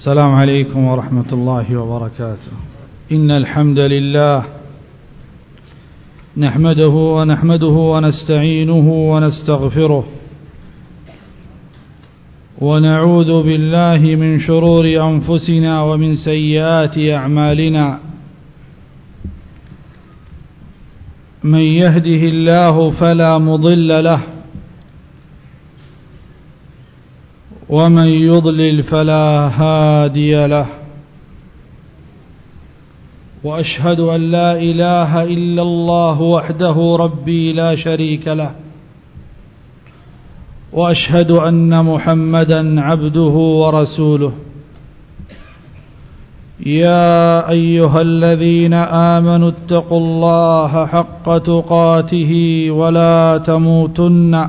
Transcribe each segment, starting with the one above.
السلام عليكم ورحمة الله وبركاته. إن الحمد لله نحمده ونحمده ونستعينه ونستغفره ونعوذ بالله من شرور أنفسنا ومن سيئات أعمالنا. من يهده الله فلا مضل له ومن يضلل فلا هادي له وأشهد أن لا إله إلا الله وحده ربي لا شريك له وأشهد أن محمدا عبده ورسوله يا أيها الذين آمنوا اتقوا الله حق تقاته ولا تموتن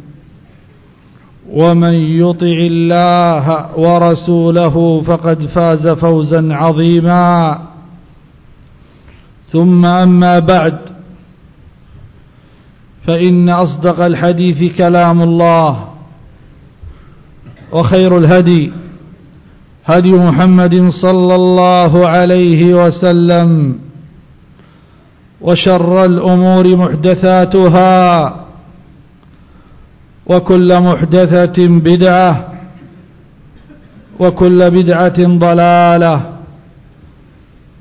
ومن يطع الله ورسوله فقد فاز فوزا عظيما. ثم أما بعد فإن أصدق الحديث كلام الله وخير الهدي هدي محمد صلى الله عليه وسلم وشر الأمور محدثاتها. وكل محدثة بدعة وكل بدعة ضلالة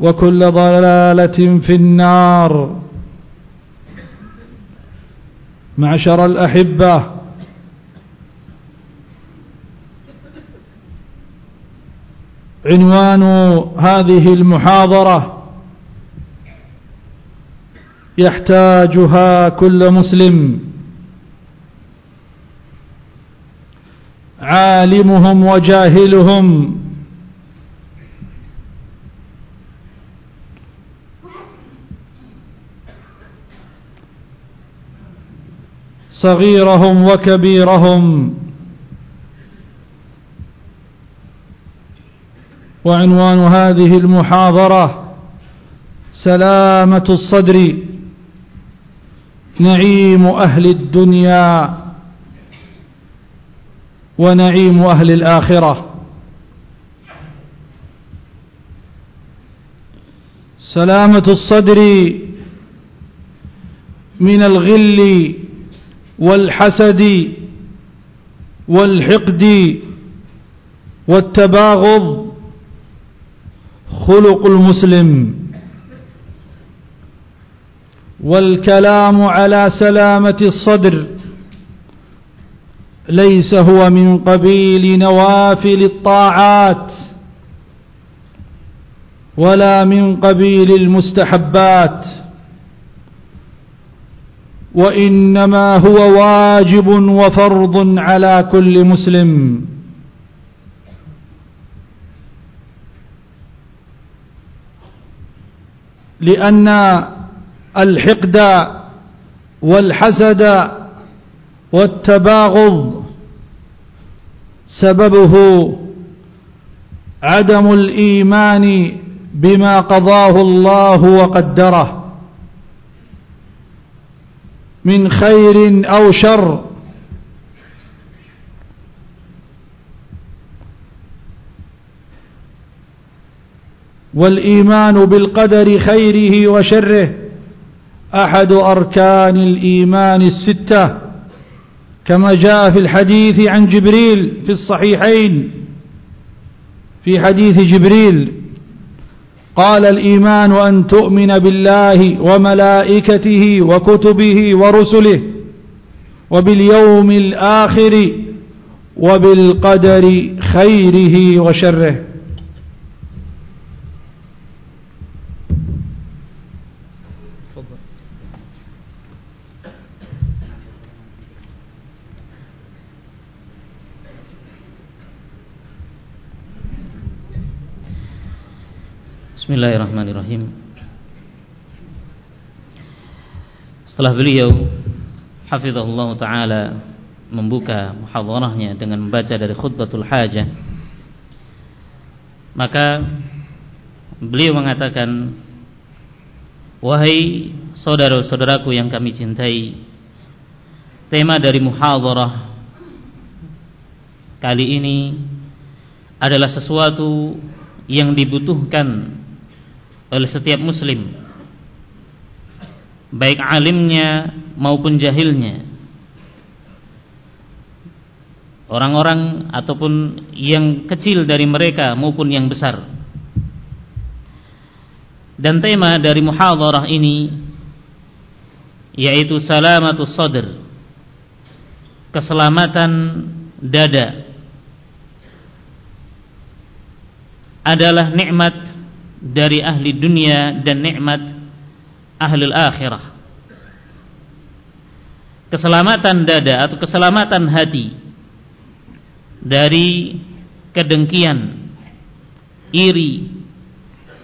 وكل ضلالة في النار. معشر الأحبة عنوان هذه المحاضرة يحتاجها كل مسلم. عالمهم وجاهلهم. صغيرهم وكبيرهم. وعنوان هذه المحاضرة سلامة الصدر. نعيم أهل الدنيا. ونعيم أهل الآخرة. سلامة الصدر من الغل والحسد والحقد والتباغض. خلق المسلم والكلام على سلامة الصدر. ليس هو من قبيل نوافل الطاعات ولا من قبيل المستحبات وإنما هو واجب وفرض على كل مسلم. لأن الحقد والحسد والتباغض سببه عدم الإيمان بما قضاه الله وقدره من خير أو شر. والإيمان بالقدر خيره وشره. أحد أركان الإيمان الستة. كما جاء في الحديث عن جبريل في الصحيحين. في حديث جبريل قال الإيمان أن تؤمن بالله وملائكته وكتبه ورسله وباليوم الآخر وبالقدر خيره وشره. Bismillahirrahmanirrahim. Setelah beliau Hafizahullah Ta'ala Membuka muhadharahnya Dengan membaca dari khutbatul hajah Maka Beliau mengatakan Wahai saudara-saudaraku yang kami cintai Tema dari muhadharah Kali ini Adalah sesuatu Yang dibutuhkan oleh setiap muslim. Baik alimnya maupun jahilnya. Orang-orang ataupun yang kecil dari mereka maupun yang besar. Dan tema dari muhadharah ini yaitu salamatus sadr keselamatan dada adalah nikmat dari ahli dunia dan nikmat ahli akhirah. Keselamatan dada atau keselamatan hati dari kedengkian, iri,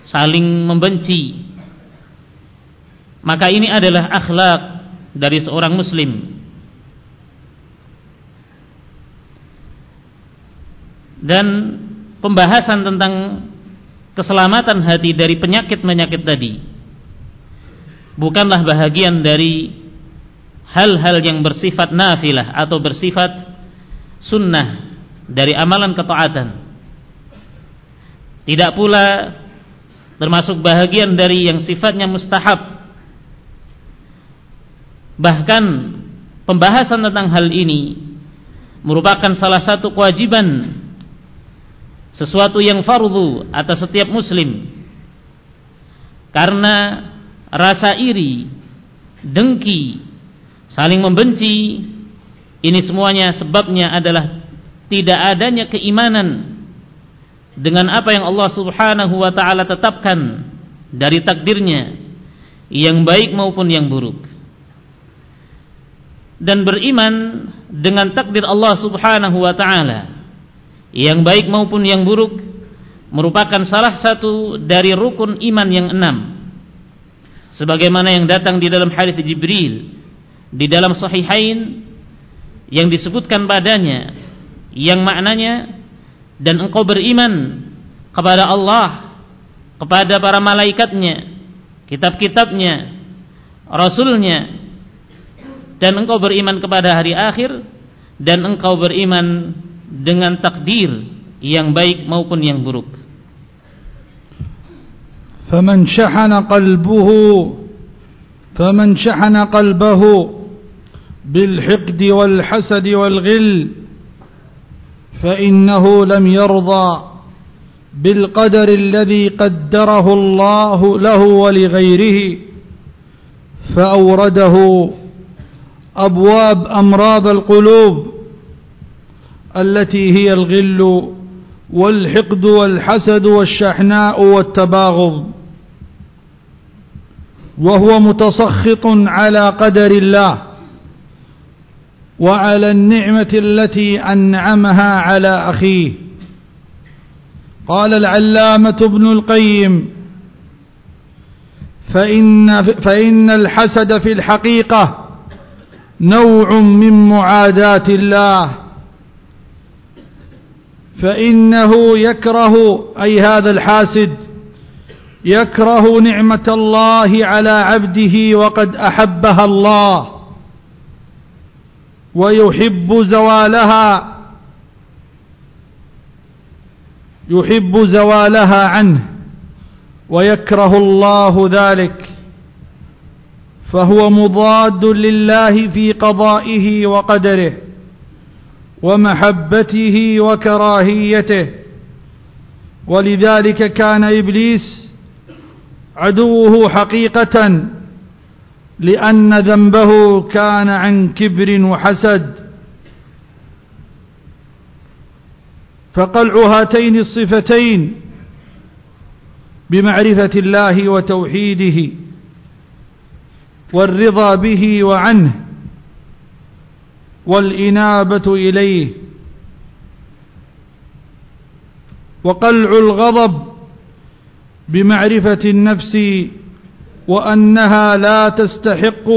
saling membenci. Maka ini adalah akhlak dari seorang muslim. Dan pembahasan tentang keselamatan hati dari penyakit-penyakit tadi. Bukanlah bahagian dari hal-hal yang bersifat nafilah atau bersifat sunnah dari amalan ketaatan. Tidak pula termasuk bahagian dari yang sifatnya mustahab. Bahkan pembahasan tentang hal ini merupakan salah satu kewajiban sesuatu yang fardu atas setiap muslim. Karena rasa iri dengki saling membenci ini semuanya sebabnya adalah tidak adanya keimanan dengan apa yang Allah Subhanahu wa taala tetapkan dari takdirnya yang baik maupun yang buruk. Dan beriman dengan takdir Allah Subhanahu wa taala yang baik maupun yang buruk merupakan salah satu dari rukun iman yang enam. Sebagaimana yang datang di dalam hadis Jibril di dalam sahihain yang disebutkan padanya yang maknanya dan engkau beriman kepada Allah kepada para malaikatnya kitab-kitabnya rasulnya dan engkau beriman kepada hari akhir dan engkau beriman dengan takdir yang baik maupun yang buruk. فمن شحن قلبه فمن شحن قلبه بالحقد والحسد والغل فإنه لم يرضى بالقدر الذي قدره الله له ولغيره فأورده أبواب أمراض القلوب التي هي الغل والحقد والحسد والشحناء والتباغض وهو متسخط على قدر الله وعلى النعمة التي أنعمها على أخيه. قال العلامة ابن القيم فإن, فإن الحسد في الحقيقة نوع من معاداة الله فإنه يكره أي هذا الحاسد يكره نعمة الله على عبده وقد أحبها الله ويحب زوالها يحب زوالها عنه ويكره الله ذلك فهو مضاد لله في قضائه وقدره. ومحبته وكراهيته. ولذلك كان إبليس عدوه حقيقة لأن ذنبه كان عن كبر وحسد. فقلع هاتين الصفتين بمعرفة الله وتوحيده والرضا به وعنه. والإنابة إليه. وقلع الغضب بمعرفة النفس وأنها لا تستحق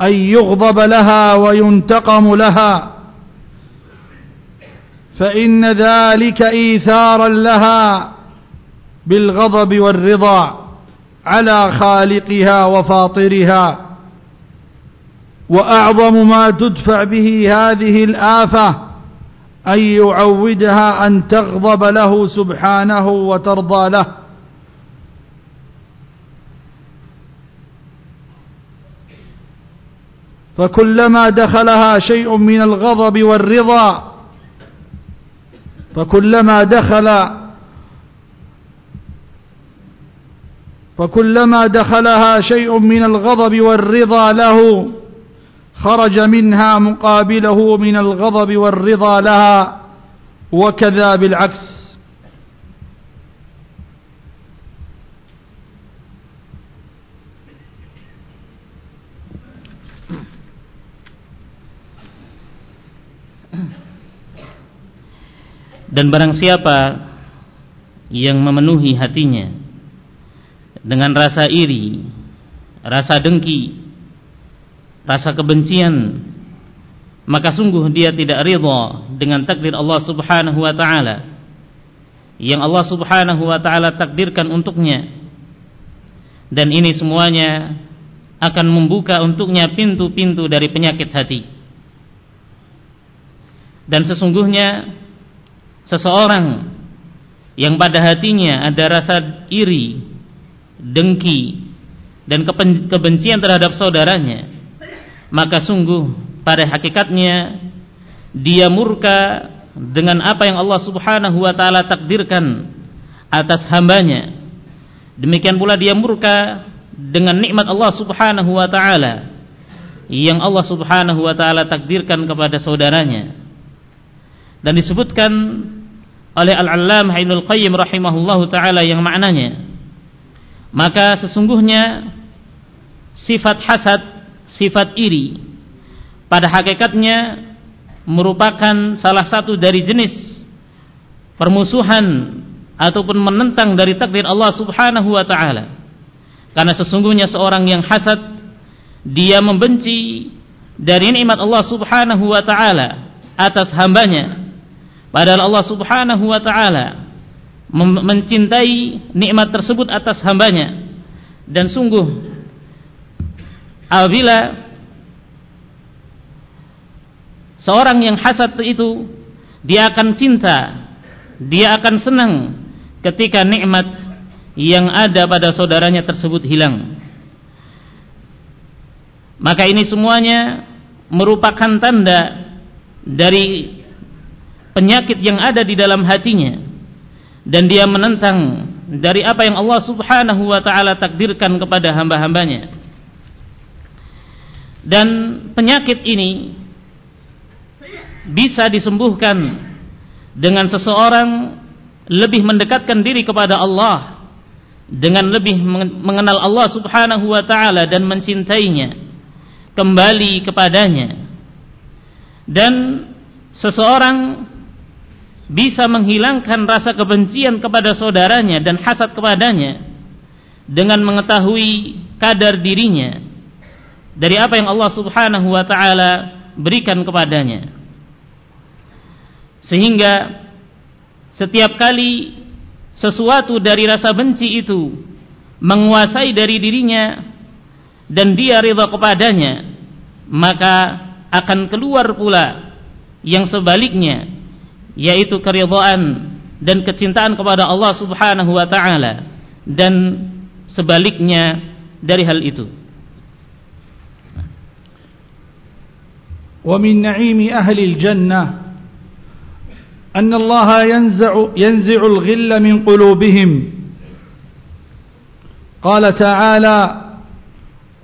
أن يغضب لها وينتقم لها. فإن ذلك إيثارا لها بالغضب والرضا على خالقها وفاطرها. وأعظم ما تدفع به هذه الآفة أن يعودها أن تغضب له سبحانه وترضى له. فكلما دخلها شيء من الغضب والرضا فكلما دخل فكلما دخلها شيء من الغضب والرضا له خرج منها مقابله من الغضب والرضا لها وكذا بالعكس Dan barang siapa yang memenuhi hatinya dengan rasa iri, rasa dengki, rasa kebencian, maka sungguh dia tidak ridha dengan takdir Allah Subhanahu wa taala yang Allah Subhanahu wa taala takdirkan untuknya. Dan ini semuanya akan membuka untuknya pintu-pintu dari penyakit hati. Dan sesungguhnya seseorang yang pada hatinya ada rasa iri, dengki dan kebencian terhadap saudaranya, maka sungguh pada hakikatnya dia murka dengan apa yang Allah Subhanahu wa taala takdirkan atas hambanya. Demikian pula dia murka dengan nikmat Allah Subhanahu wa taala yang Allah Subhanahu wa taala takdirkan kepada saudaranya. Dan disebutkan oleh Al-Allamah Ibnu Qayyim rahimahullahu taala yang maknanya maka sesungguhnya sifat hasad, sifat iri pada hakikatnya merupakan salah satu dari jenis permusuhan ataupun menentang dari takdir Allah Subhanahu wa taala. Karena sesungguhnya seorang yang hasad dia membenci dari nikmat Allah Subhanahu wa taala atas hambanya Padahal Allah subhanahu wa ta'ala mencintai nikmat tersebut atas hambanya. Dan sungguh apabila seorang yang hasad itu dia akan cinta, dia akan senang ketika nikmat yang ada pada saudaranya tersebut hilang. Maka ini semuanya merupakan tanda dari penyakit yang ada di dalam hatinya dan dia menentang dari apa yang Allah Subhanahu wa taala takdirkan kepada hamba-hambanya. Dan penyakit ini bisa disembuhkan dengan seseorang lebih mendekatkan diri kepada Allah dengan lebih mengenal Allah Subhanahu wa taala dan mencintainya kembali kepadanya. Dan seseorang bisa menghilangkan rasa kebencian kepada saudaranya dan hasad kepadanya dengan mengetahui kadar dirinya dari apa yang Allah Subhanahu wa taala berikan kepadanya. Sehingga setiap kali sesuatu dari rasa benci itu menguasai dari dirinya dan dia ridha kepadanya, maka akan keluar pula yang sebaliknya yaitu keridhaan dan kecintaan kepada Allah Subhanahu wa taala dan sebaliknya dari hal itu. ومن نعيم أهل الجنة أن الله ينزع, ينزع الغل من قلوبهم. قال تعالى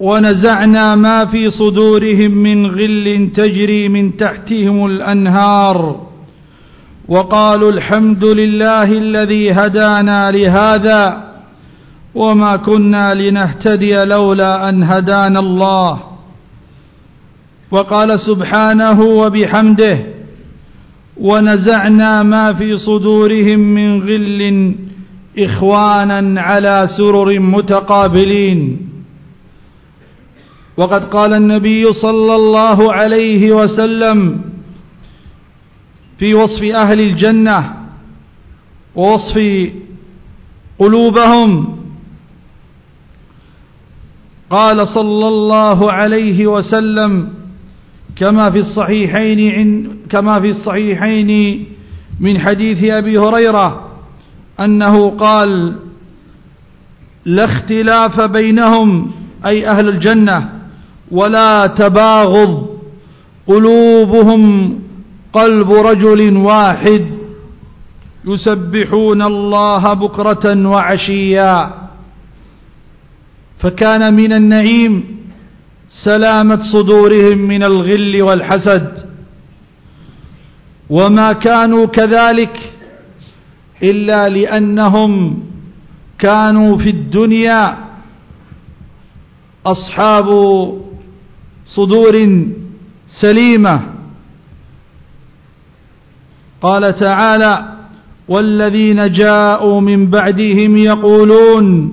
ونزعنا ما في صدورهم من غل تجري من تحتهم الأنهار. وقالوا الحمد لله الذي هدانا لهذا وما كنا لنهتدي لولا أن هدانا الله. وقال سبحانه وبحمده ونزعنا ما في صدورهم من غل إخوانا على سرر متقابلين. وقد قال النبي صلى الله عليه وسلم في وصف أهل الجنة ووصف قلوبهم قال صلى الله عليه وسلم كما في الصحيحين كما في الصحيحين من حديث أبي هريرة أنه قال لا اختلاف بينهم أي أهل الجنة ولا تباغض قلوبهم قلب رجل واحد يسبحون الله بكرة وعشيا. فكان من النعيم سلامة صدورهم من الغل والحسد. وما كانوا كذلك إلا لأنهم كانوا في الدنيا أصحاب صدور سليمة. قال تعالى والذين جاءوا من بعدهم يقولون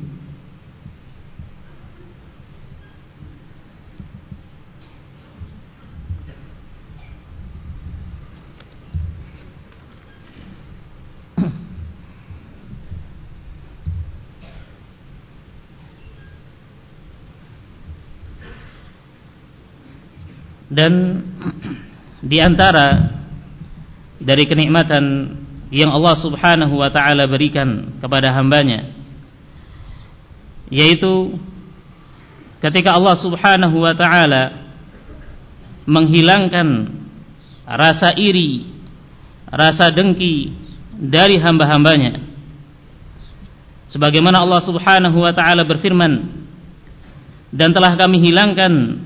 Dan di antara dari kenikmatan yang Allah Subhanahu wa taala berikan kepada hambanya yaitu ketika Allah Subhanahu wa taala menghilangkan rasa iri, rasa dengki dari hamba-hambanya. Sebagaimana Allah Subhanahu wa taala berfirman, "Dan telah kami hilangkan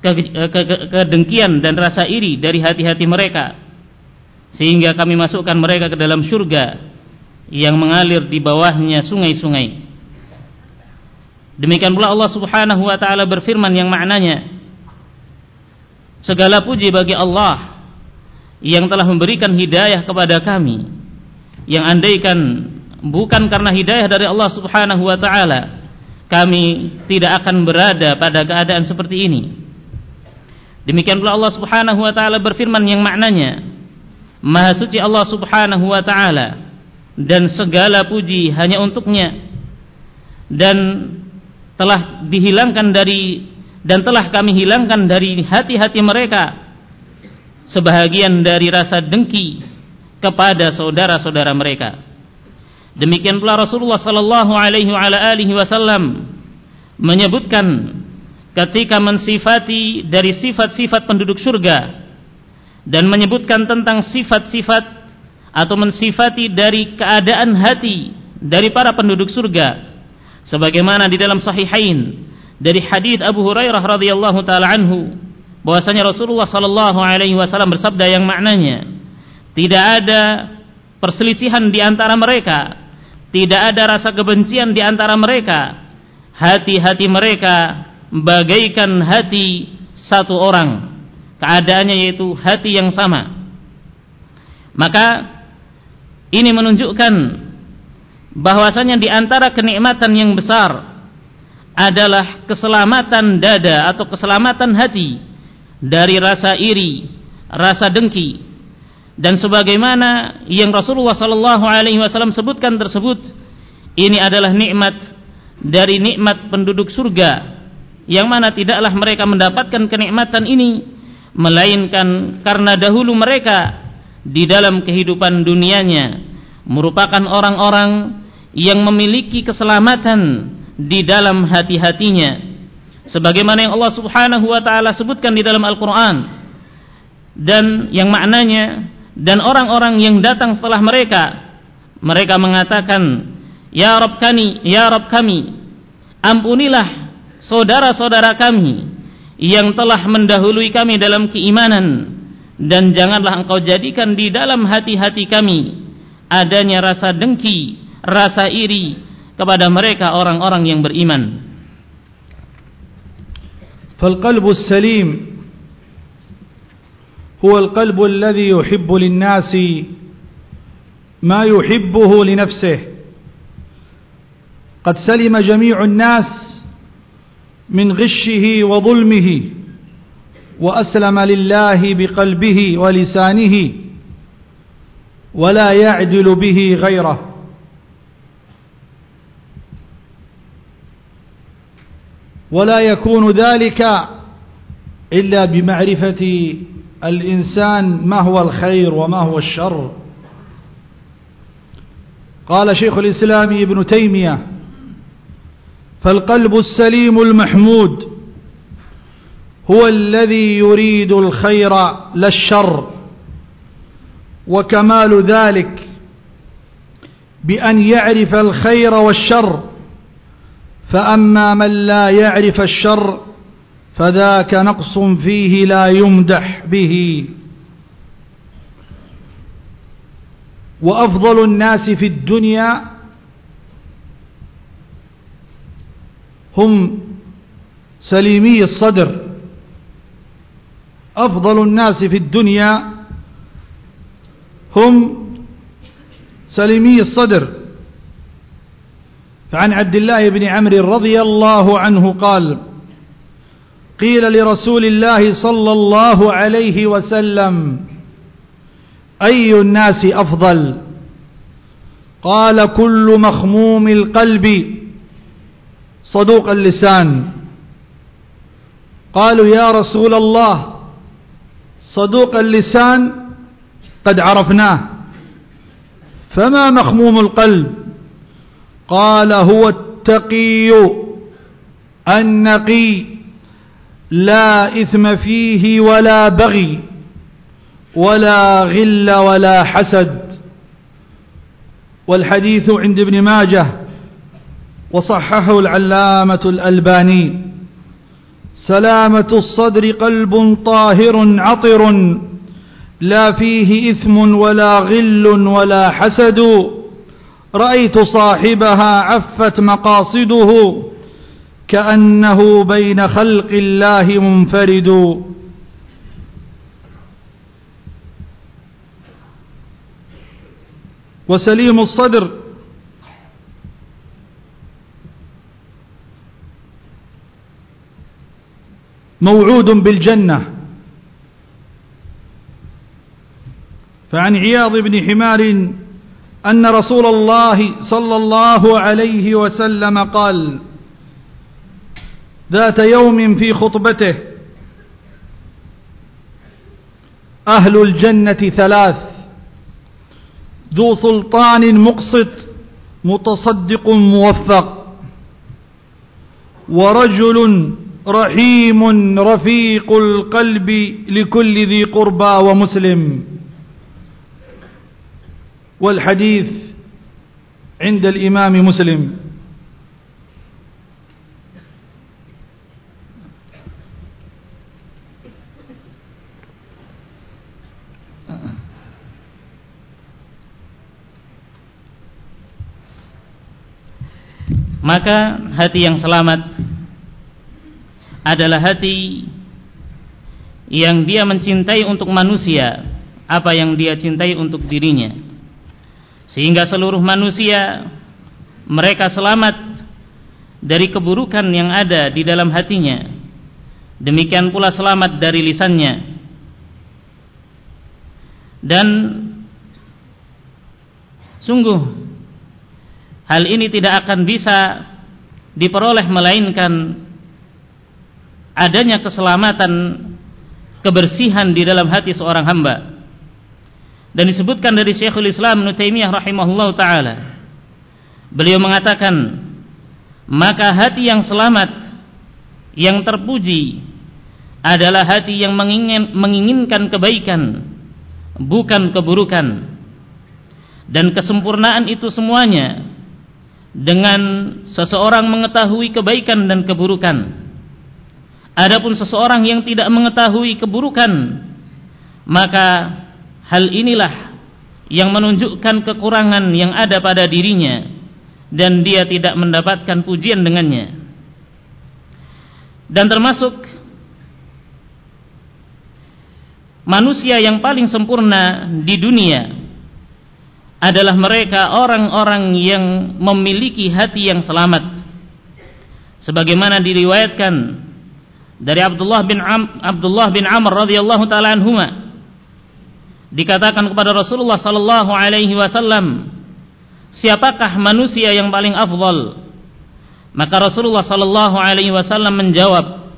kedengkian dan rasa iri dari hati-hati mereka. Sehingga kami masukkan mereka ke dalam surga yang mengalir di bawahnya sungai-sungai. Demikian pula Allah Subhanahu wa taala berfirman yang maknanya segala puji bagi Allah yang telah memberikan hidayah kepada kami yang andaikan bukan karena hidayah dari Allah Subhanahu wa taala kami tidak akan berada pada keadaan seperti ini Demikian pula Allah Subhanahu wa taala berfirman yang maknanya Maha suci Allah Subhanahu wa taala dan segala puji hanya untuknya dan telah dihilangkan dari dan telah kami hilangkan dari hati-hati mereka sebahagian dari rasa dengki kepada saudara-saudara mereka. Demikian pula Rasulullah sallallahu alaihi wasallam menyebutkan ketika mensifati dari sifat-sifat penduduk surga dan menyebutkan tentang sifat-sifat atau mensifati dari keadaan hati dari para penduduk surga sebagaimana di dalam sahihain dari hadis Abu Hurairah radhiyallahu taala anhu bahwasanya Rasulullah sallallahu alaihi wasallam bersabda yang maknanya tidak ada perselisihan di antara mereka tidak ada rasa kebencian di antara mereka hati-hati mereka bagaikan hati satu orang. Keadaannya yaitu hati yang sama. Maka ini menunjukkan bahwasanya di antara kenikmatan yang besar adalah keselamatan dada atau keselamatan hati dari rasa iri, rasa dengki. Dan sebagaimana yang Rasulullah sallallahu alaihi wasallam sebutkan tersebut ini adalah nikmat dari nikmat penduduk surga yang mana tidaklah mereka mendapatkan kenikmatan ini melainkan karena dahulu mereka di dalam kehidupan dunianya merupakan orang-orang yang memiliki keselamatan di dalam hati-hatinya. Sebagaimana yang Allah Subhanahu wa taala sebutkan di dalam Al-Qur'an dan yang maknanya dan orang-orang yang datang setelah mereka mereka mengatakan ya Rabb kami ya Rabb kami ampunilah saudara-saudara kami yang telah mendahului kami dalam keimanan dan janganlah engkau jadikan di dalam hati-hati kami adanya rasa dengki, rasa iri kepada mereka orang-orang yang beriman. فالقلب السليم هو القلب الذي يحب للناس ما يحبه لنفسه قد سلم جميع الناس من غشه وظلمه وأسلم لله بقلبه ولسانه ولا يعدل به غيره. ولا يكون ذلك إلا بمعرفة الإنسان ما هو الخير وما هو الشر. قال شيخ الإسلام ابن تيمية فالقلب السليم المحمود هو الذي يريد الخير لا الشر وكمال ذلك بأن يعرف الخير والشر فأما من لا يعرف الشر فذاك نقص فيه لا يمدح به. وأفضل الناس في الدنيا هم سليمي الصدر أفضل الناس في الدنيا هم سليمي الصدر. فعن عبد الله بن عمرو رضي الله عنه قال قيل لرسول الله صلى الله عليه وسلم أي الناس أفضل؟ قال كل مخموم القلب. صدوق اللسان. قالوا يا رسول الله صدوق اللسان قد عرفناه. فما مخموم القلب؟ قال هو التقي النقي لا إثم فيه ولا بغي ولا غل ولا حسد. والحديث عند ابن ماجه وصححه العلامة الألباني. سلامة الصدر قلب طاهر عطر لا فيه إثم ولا غل ولا حسد. رأيت صاحبها عفت مقاصده كأنه بين خلق الله منفرد. وسليم الصدر موعود بالجنة. فعن عياض بن حمار أن رسول الله صلى الله عليه وسلم قال ذات يوم في خطبته أهل الجنة ثلاث ذو سلطان مقسط متصدق موفق ورجل رحيم رفيق القلب لكل ذي قربى ومسلم. والحديث عند الإمام مسلم. Maka hati yang selamat. Adalah hati yang dia mencintai untuk manusia apa yang dia cintai untuk dirinya. Sehingga seluruh manusia mereka selamat dari keburukan yang ada di dalam hatinya. Demikian pula selamat dari lisannya. Dan sungguh hal ini tidak akan bisa diperoleh melainkan adanya keselamatan kebersihan di dalam hati seorang hamba. Dan disebutkan dari Syekhul Islam Ibnu Taimiyah rahimahullahu taala beliau mengatakan maka hati yang selamat yang terpuji adalah hati yang mengingin, menginginkan kebaikan bukan keburukan. Dan kesempurnaan itu semuanya dengan seseorang mengetahui kebaikan dan keburukan adapun seseorang yang tidak mengetahui keburukan maka Hal inilah yang menunjukkan kekurangan yang ada pada dirinya dan dia tidak mendapatkan pujian dengannya. Dan termasuk manusia yang paling sempurna di dunia adalah mereka orang-orang yang memiliki hati yang selamat. Sebagaimana diriwayatkan dari Abdullah bin Am, Abdullah bin Amr radhiyallahu taala anhuma. Dikatakan kepada Rasulullah sallallahu alaihi wasallam siapakah manusia yang paling afdal? Maka Rasulullah sallallahu alaihi wasallam menjawab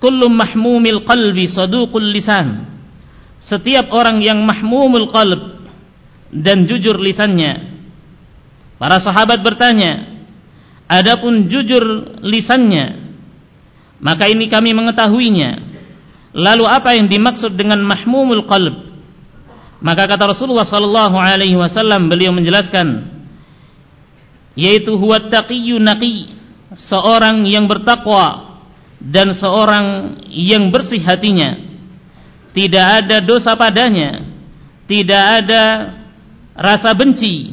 kullu mahmumil qalbi saduqul lisan. Setiap orang yang mahmumul qalb dan jujur lisannya. Para sahabat bertanya adapun jujur lisannya maka ini kami mengetahuinya lalu apa yang dimaksud dengan mahmumul qalb maka kata Rasulullah sallallahu alaihi wasallam beliau menjelaskan yaitu huwa taqiyyu naqi, seorang yang bertakwa dan seorang yang bersih hatinya. Tidak ada dosa padanya, tidak ada rasa benci,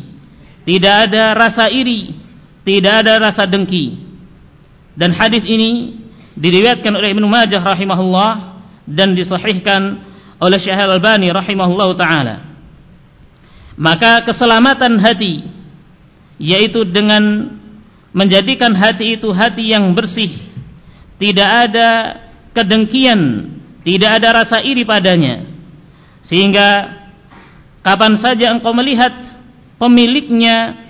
tidak ada rasa iri, tidak ada rasa dengki. Dan hadis ini diriwayatkan oleh Ibnu Majah rahimahullah dan disahihkan oleh Syekh Al-Albani rahimahullahu taala. Maka keselamatan hati yaitu dengan menjadikan hati itu hati yang bersih, tidak ada kedengkian, tidak ada rasa iri padanya. Sehingga kapan saja engkau melihat pemiliknya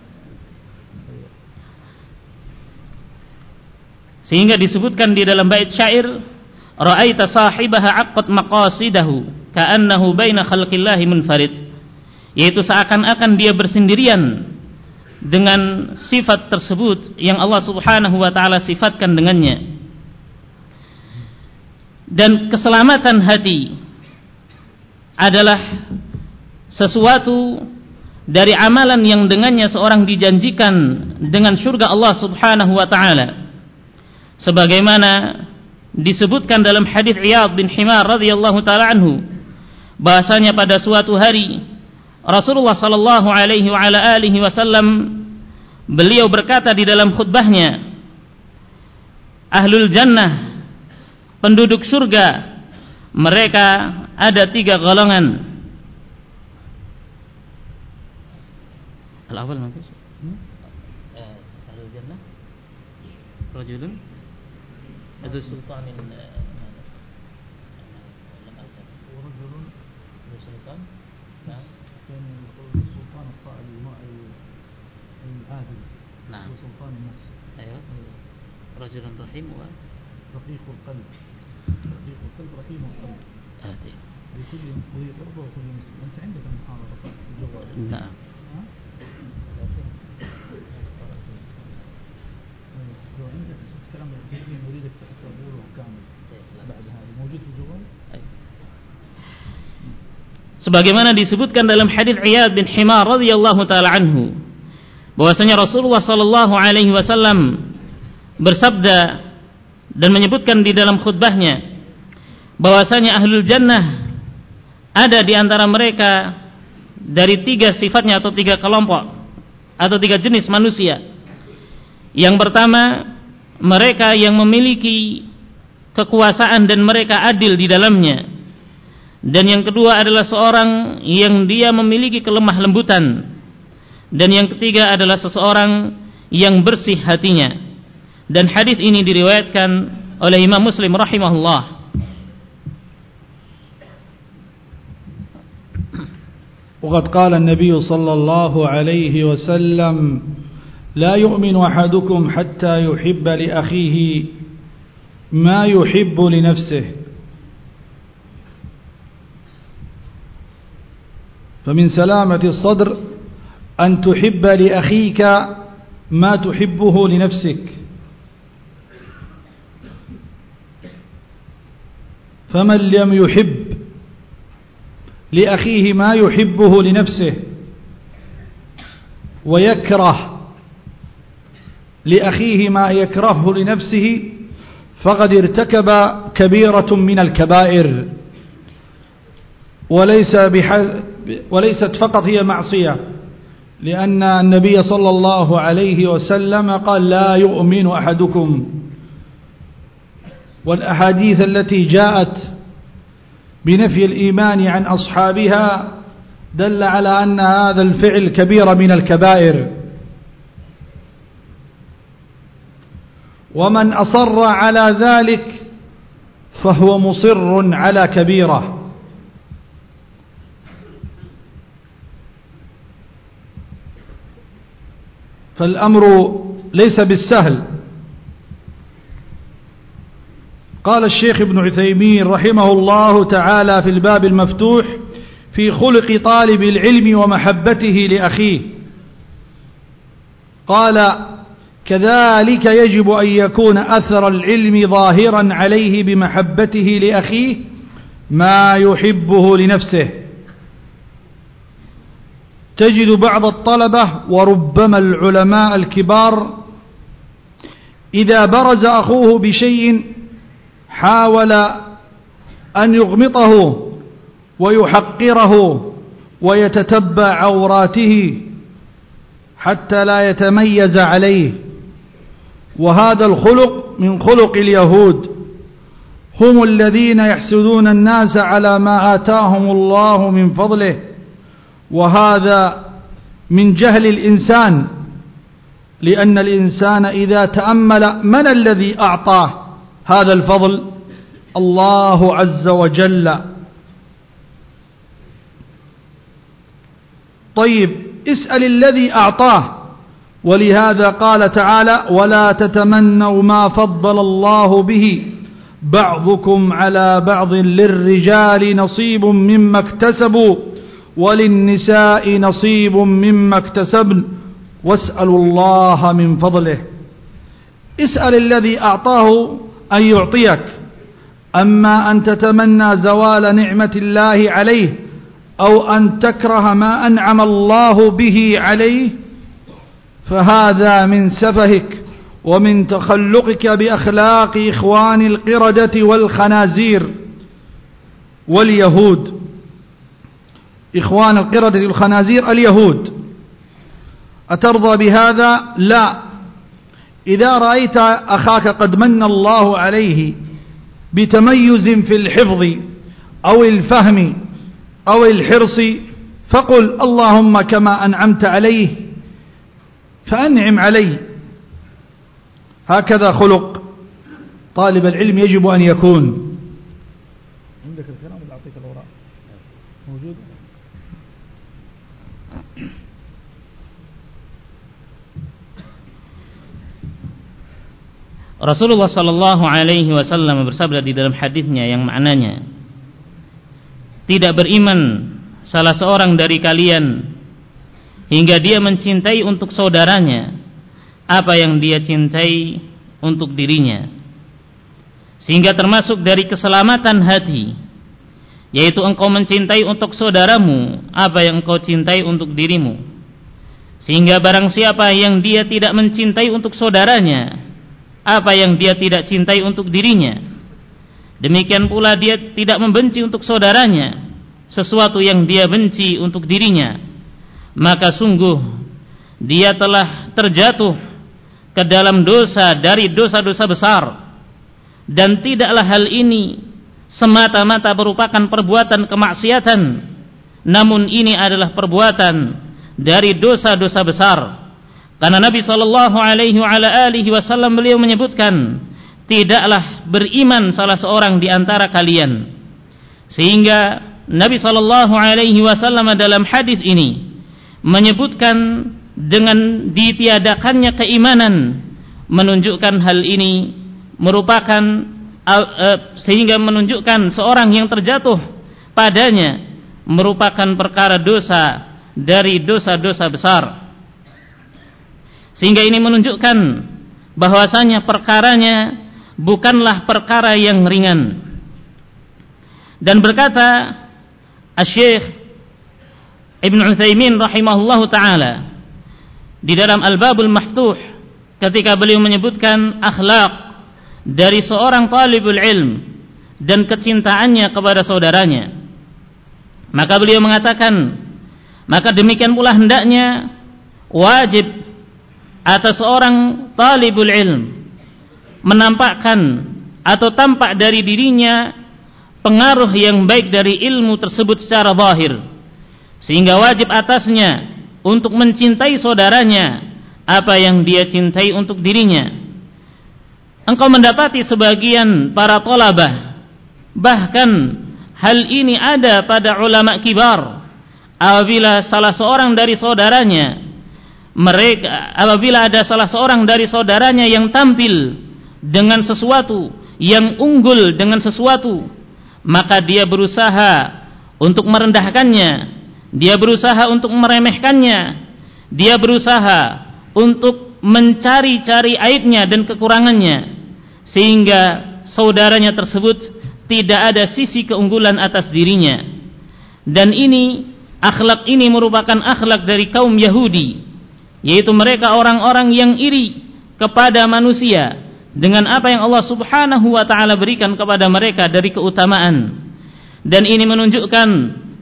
Sehingga disebutkan di dalam bait syair Ra'aita sahibaha aqqat maqasidahu ka'annahu baina khalqillahi munfarid. Yaitu seakan-akan dia bersendirian dengan sifat tersebut yang Allah Subhanahu wa taala sifatkan dengannya. Dan keselamatan hati adalah sesuatu dari amalan yang dengannya seorang dijanjikan dengan surga Allah Subhanahu wa taala. Sebagaimana disebutkan dalam hadis Iyad bin Himar radhiyallahu taala anhu bahasanya pada suatu hari Rasulullah sallallahu alaihi wa ala alihi wasallam beliau berkata di dalam khutbahnya Ahlul jannah penduduk surga mereka ada tiga golongan الأفضل ما فيش. آه، أهل الجنة. رجل. ذو سلطان آه، ورجل. ذو سلطان. نعم. السلطان الماء العادل نعم. سلطان النفس. أيوه. رجل رحيم و رقيق القلب. رقيق القلب رحيم القلب. آه، آتي بكل وهي قربة وكل مسلم. أنت عندك المحاضرة نعم. لو عندك كلام الكلمة نريدك تقوله كامل بعد هذا موجود في الجوال sebagaimana disebutkan dalam hadis Iyad bin Himar radhiyallahu taala anhu bahwasanya Rasulullah sallallahu alaihi wasallam bersabda dan menyebutkan di dalam khutbahnya bahwasanya ahlul jannah ada di antara mereka dari tiga sifatnya atau tiga kelompok atau tiga jenis manusia. Yang pertama, mereka yang memiliki kekuasaan dan mereka adil di dalamnya. dan yang kedua adalah seorang yang dia memiliki kelemah lembutan dan yang ketiga adalah seseorang yang bersih hatinya dan hadis ini diriwayatkan oleh Imam Muslim rahimahullah وقد قال النبي صلى الله عليه وسلم لا يؤمن أحدكم حتى يحب لأخيه ما يحب لنفسه. فمن سلامة الصدر أن تحب لأخيك ما تحبه لنفسك. فمن لم يحب لأخيه ما يحبه لنفسه ويكره لأخيه ما يكرهه لنفسه فقد ارتكب كبيرة من الكبائر. وليس وليست فقط هي معصية لأن النبي صلى الله عليه وسلم قال لا يؤمن أحدكم. والأحاديث التي جاءت بنفي الإيمان عن أصحابها دل على أن هذا الفعل كبير من الكبائر. ومن أصر على ذلك فهو مصر على كبيرة. فالأمر ليس بالسهل. قال الشيخ ابن عثيمين رحمه الله تعالى في الباب المفتوح في خلق طالب العلم ومحبته لأخيه. قال كذلك يجب أن يكون أثر العلم ظاهرا عليه بمحبته لأخيه ما يحبه لنفسه. تجد بعض الطلبة وربما العلماء الكبار إذا برز أخوه بشيء حاول أن يغمطه ويحقره ويتتبع عوراته حتى لا يتميز عليه. وهذا الخلق من خلق اليهود. هم الذين يحسدون الناس على ما آتاهم الله من فضله. وهذا من جهل الإنسان لأن الإنسان إذا تأمل من الذي أعطاه هذا الفضل؟ الله عز وجل. طيب اسأل الذي أعطاه. ولهذا قال تعالى ولا تتمنوا ما فضل الله به بعضكم على بعض للرجال نصيب مما اكتسبوا وللنساء نصيب مما اكتسبن. واسألوا الله من فضله. اسأل الذي أعطاه أن يعطيك. أما أن تتمنى زوال نعمة الله عليه أو أن تكره ما أنعم الله به عليه فهذا من سفهك ومن تخلقك بأخلاق إخوان القردة والخنازير واليهود. إخوان القردة والخنازير اليهود. أترضى بهذا؟ لا. إذا رأيت أخاك قد من الله عليه بتميز في الحفظ أو الفهم أو الحرص فقل اللهم كما أنعمت عليه فأنعم علي هكذا خلق طالب العلم يجب أن يكون عندك الكلام اللي أعطيك الأوراق موجود Rasulullah Shallallahu Alaihi Wasallam bersabda di dalam hadisnya yang maknanya tidak beriman salah seorang dari kalian hingga dia mencintai untuk saudaranya apa yang dia cintai untuk dirinya sehingga termasuk dari keselamatan hati yaitu engkau mencintai untuk saudaramu apa yang engkau cintai untuk dirimu sehingga barang siapa yang dia tidak mencintai untuk saudaranya apa yang dia tidak cintai untuk dirinya. Demikian pula dia tidak membenci untuk saudaranya sesuatu yang dia benci untuk dirinya. Maka sungguh dia telah terjatuh ke dalam dosa dari dosa-dosa besar. Dan tidaklah hal ini semata-mata merupakan perbuatan kemaksiatan namun ini adalah perbuatan dari dosa-dosa besar. Karena Nabi sallallahu alaihi wasallam beliau menyebutkan tidaklah beriman salah seorang di antara kalian. Sehingga Nabi sallallahu alaihi wasallam dalam hadis ini menyebutkan dengan ditiadakannya keimanan menunjukkan hal ini merupakan uh, sehingga menunjukkan seorang yang terjatuh padanya merupakan perkara dosa dari dosa-dosa besar sehingga ini menunjukkan bahwasanya perkaranya bukanlah perkara yang ringan. Dan berkata Asy-Syaikh Ibn Utsaimin rahimahullahu taala di dalam Al-Babul Mahtuh ketika beliau menyebutkan akhlak dari seorang talibul ilm dan kecintaannya kepada saudaranya. Maka beliau mengatakan, maka demikian pula hendaknya wajib atas seorang talibul ilm menampakkan atau tampak dari dirinya pengaruh yang baik dari ilmu tersebut secara zahir sehingga wajib atasnya untuk mencintai saudaranya apa yang dia cintai untuk dirinya. Engkau mendapati sebagian para tolabah bahkan hal ini ada pada ulama kibar. Apabila salah seorang dari saudaranya mereka apabila ada salah seorang dari saudaranya yang tampil dengan sesuatu yang unggul dengan sesuatu maka dia berusaha untuk merendahkannya dia berusaha untuk meremehkannya. Dia berusaha untuk mencari-cari aibnya dan kekurangannya. Sehingga saudaranya tersebut tidak ada sisi keunggulan atas dirinya. Dan ini akhlak ini merupakan akhlak dari kaum Yahudi. Yaitu mereka orang-orang yang iri kepada manusia dengan apa yang Allah Subhanahu wa taala berikan kepada mereka dari keutamaan. Dan ini menunjukkan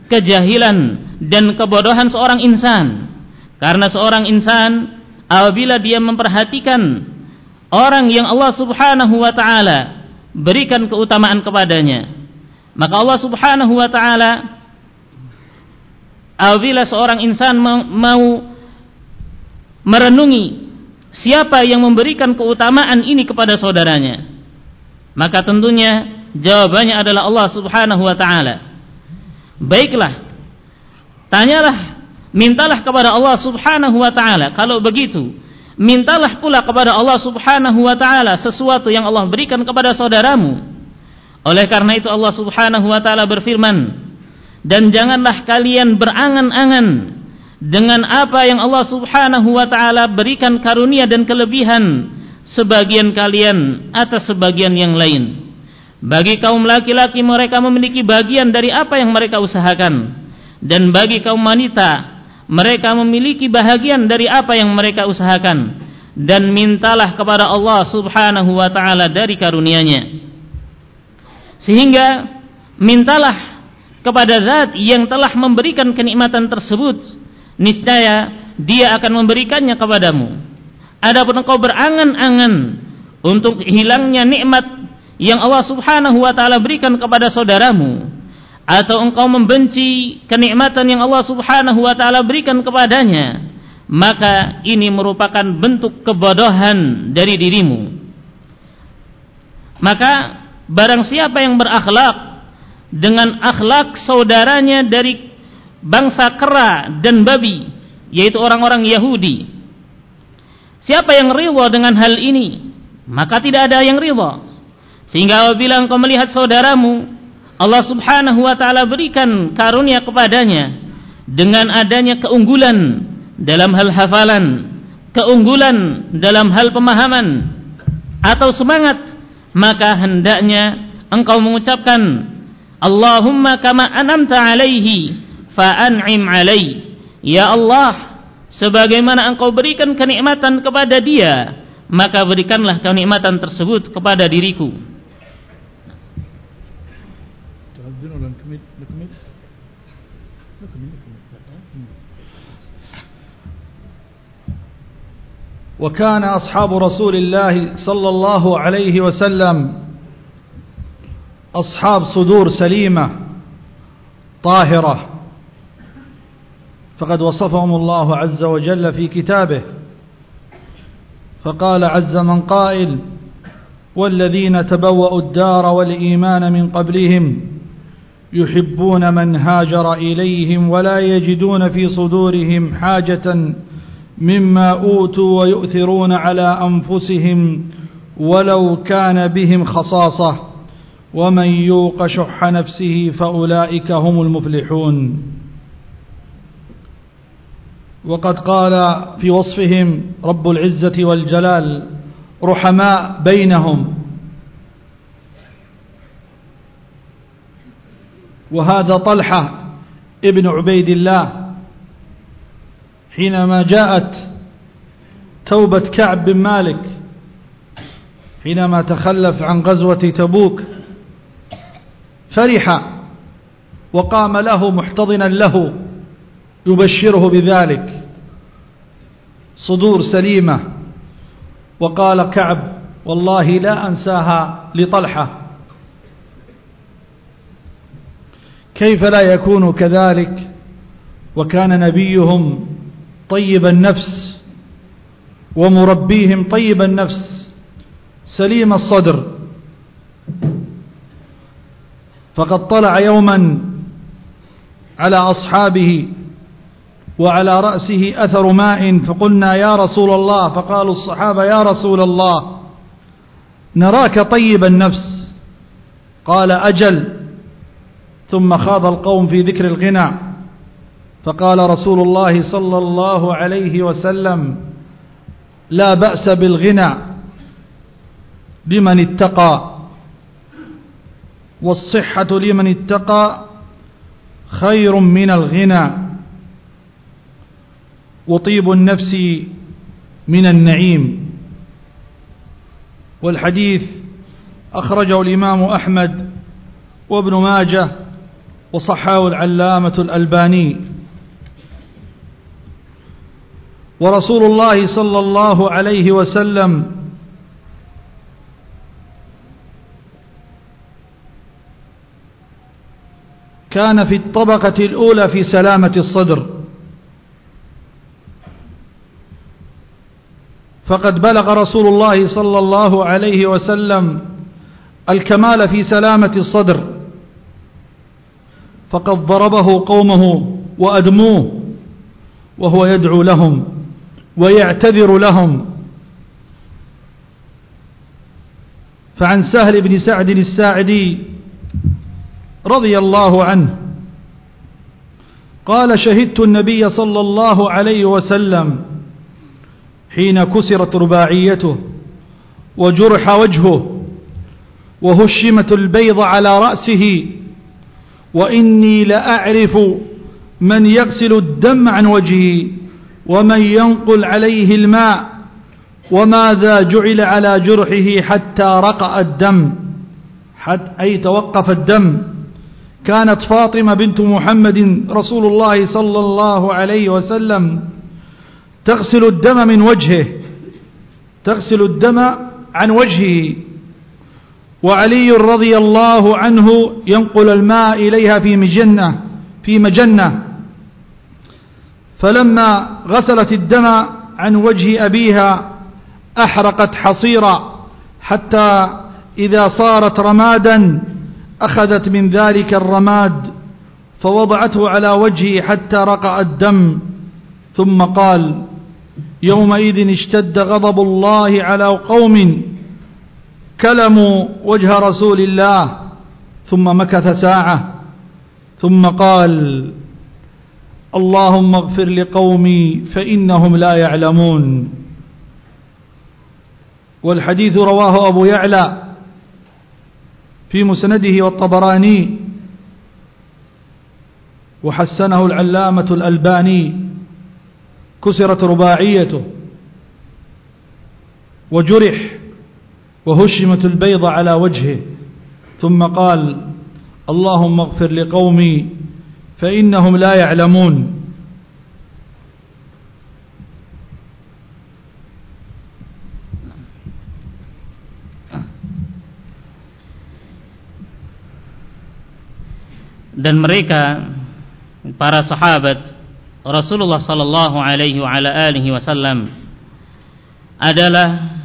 kejahilan dan kebodohan seorang insan. Karena seorang insan apabila dia memperhatikan orang yang Allah Subhanahu wa taala berikan keutamaan kepadanya, maka Allah Subhanahu wa taala apabila seorang insan mau merenungi siapa yang memberikan keutamaan ini kepada saudaranya maka tentunya jawabannya adalah Allah Subhanahu wa taala baiklah tanyalah mintalah kepada Allah Subhanahu wa taala. Kalau begitu mintalah pula kepada Allah Subhanahu wa taala sesuatu yang Allah berikan kepada saudaramu. Oleh karena itu Allah Subhanahu wa taala berfirman dan janganlah kalian berangan-angan dengan apa yang Allah Subhanahu wa taala berikan karunia dan kelebihan sebagian kalian atas sebagian yang lain. Bagi kaum laki-laki mereka memiliki bagian dari apa yang mereka usahakan dan bagi kaum wanita mereka memiliki bahagian dari apa yang mereka usahakan dan mintalah kepada Allah Subhanahu wa taala dari karunia-Nya. Sehingga mintalah kepada zat yang telah memberikan kenikmatan tersebut niscaya dia akan memberikannya kepadamu. Adapun engkau berangan-angan untuk hilangnya nikmat yang Allah Subhanahu wa taala berikan kepada saudaramu atau engkau membenci kenikmatan yang Allah Subhanahu wa taala berikan kepadanya, maka ini merupakan bentuk kebodohan dari dirimu. Maka barang siapa yang berakhlak dengan akhlak saudaranya dari bangsa kera dan babi yaitu orang-orang Yahudi siapa yang ridha dengan hal ini maka tidak ada yang ridha sehingga apabila engkau melihat saudaramu Allah Subhanahu wa taala berikan karunia kepadanya dengan adanya keunggulan dalam hal hafalan keunggulan dalam hal pemahaman atau semangat maka hendaknya engkau mengucapkan Allahumma kama anamta alaihi fa'an'im alai. Ya Allah sebagaimana engkau berikan kenikmatan kepada dia maka berikanlah kenikmatan tersebut kepada diriku وكان أصحاب رسول الله صلى الله عليه وسلم أصحاب صدور سليمة طاهرة. فقد وصفهم الله عز وجل في كتابه. فقال عز من قائل والذين تبوأوا الدار والإيمان من قبلهم يحبون من هاجر إليهم ولا يجدون في صدورهم حاجة مما أوتوا ويؤثرون على أنفسهم ولو كان بهم خصاصة. ومن يوق شح نفسه فأولئك هم المفلحون. وقد قال في وصفهم رب العزة والجلال رحماء بينهم. وهذا طلحة ابن عبيد الله حينما جاءت توبة كعب بن مالك حينما تخلف عن غزوة تبوك فرح وقام له محتضنا له يبشره بذلك. صدور سليمة وقال كعب والله لا أنساها لطلحة. كيف لا يكون كذلك؟ وكان نبيهم طيب النفس ومربيهم طيب النفس. سليم الصدر. فقد طلع يوما على أصحابه وعلى رأسه أثر ماء فقلنا يا رسول الله فقالوا الصحابة يا رسول الله نراك طيب النفس. قال أجل ثم خاض القوم في ذكر الغنى. فقال رسول الله صلى الله عليه وسلم لا بأس بالغنى لمن اتقى والصحة لمن اتقى خير من الغنى. وطيب النفس من النعيم. والحديث أخرجه الإمام أحمد وابن ماجه وصحاه العلامة الألباني. ورسول الله صلى الله عليه وسلم كان في الطبقة الأولى في سلامة الصدر. فقد بلغ رسول الله صلى الله عليه وسلم الكمال في سلامة الصدر. فقد ضربه قومه وأدموه وهو يدعو لهم ويعتذر لهم. فعن سهل بن سعد الساعدي رضي الله عنه قال شهدت النبي صلى الله عليه وسلم حين كسرت رباعيته وجرح وجهه وهشمت البيض على رأسه وإني لأعرف من يغسل الدم عن وجهه ومن ينقل عليه الماء وماذا جعل على جرحه حتى رقأ الدم. حتى أي توقف الدم. كانت فاطمة بنت محمد رسول الله صلى الله عليه وسلم تغسل الدم من وجهه تغسل الدم عن وجهه. وعلي رضي الله عنه ينقل الماء إليها في مجنة في مجنة. فلما غسلت الدم عن وجه أبيها أحرقت حصيرا حتى إذا صارت رمادا أخذت من ذلك الرماد فوضعته على وجهه حتى رقع الدم. ثم قال يومئذ اشتد غضب الله على قوم كلموا وجه رسول الله ثم مكث ساعة ثم قال اللهم اغفر لقومي فإنهم لا يعلمون. والحديث رواه أبو يعلى في مسنده والطبراني وحسنه العلامة الألباني كسرت رباعيته وجرح وهشمت البيض على وجهه ثم قال اللهم اغفر لقومي فإنهم لا يعلمون dan mereka para sahabat Rasulullah sallallahu alaihi wa alihi wasallam adalah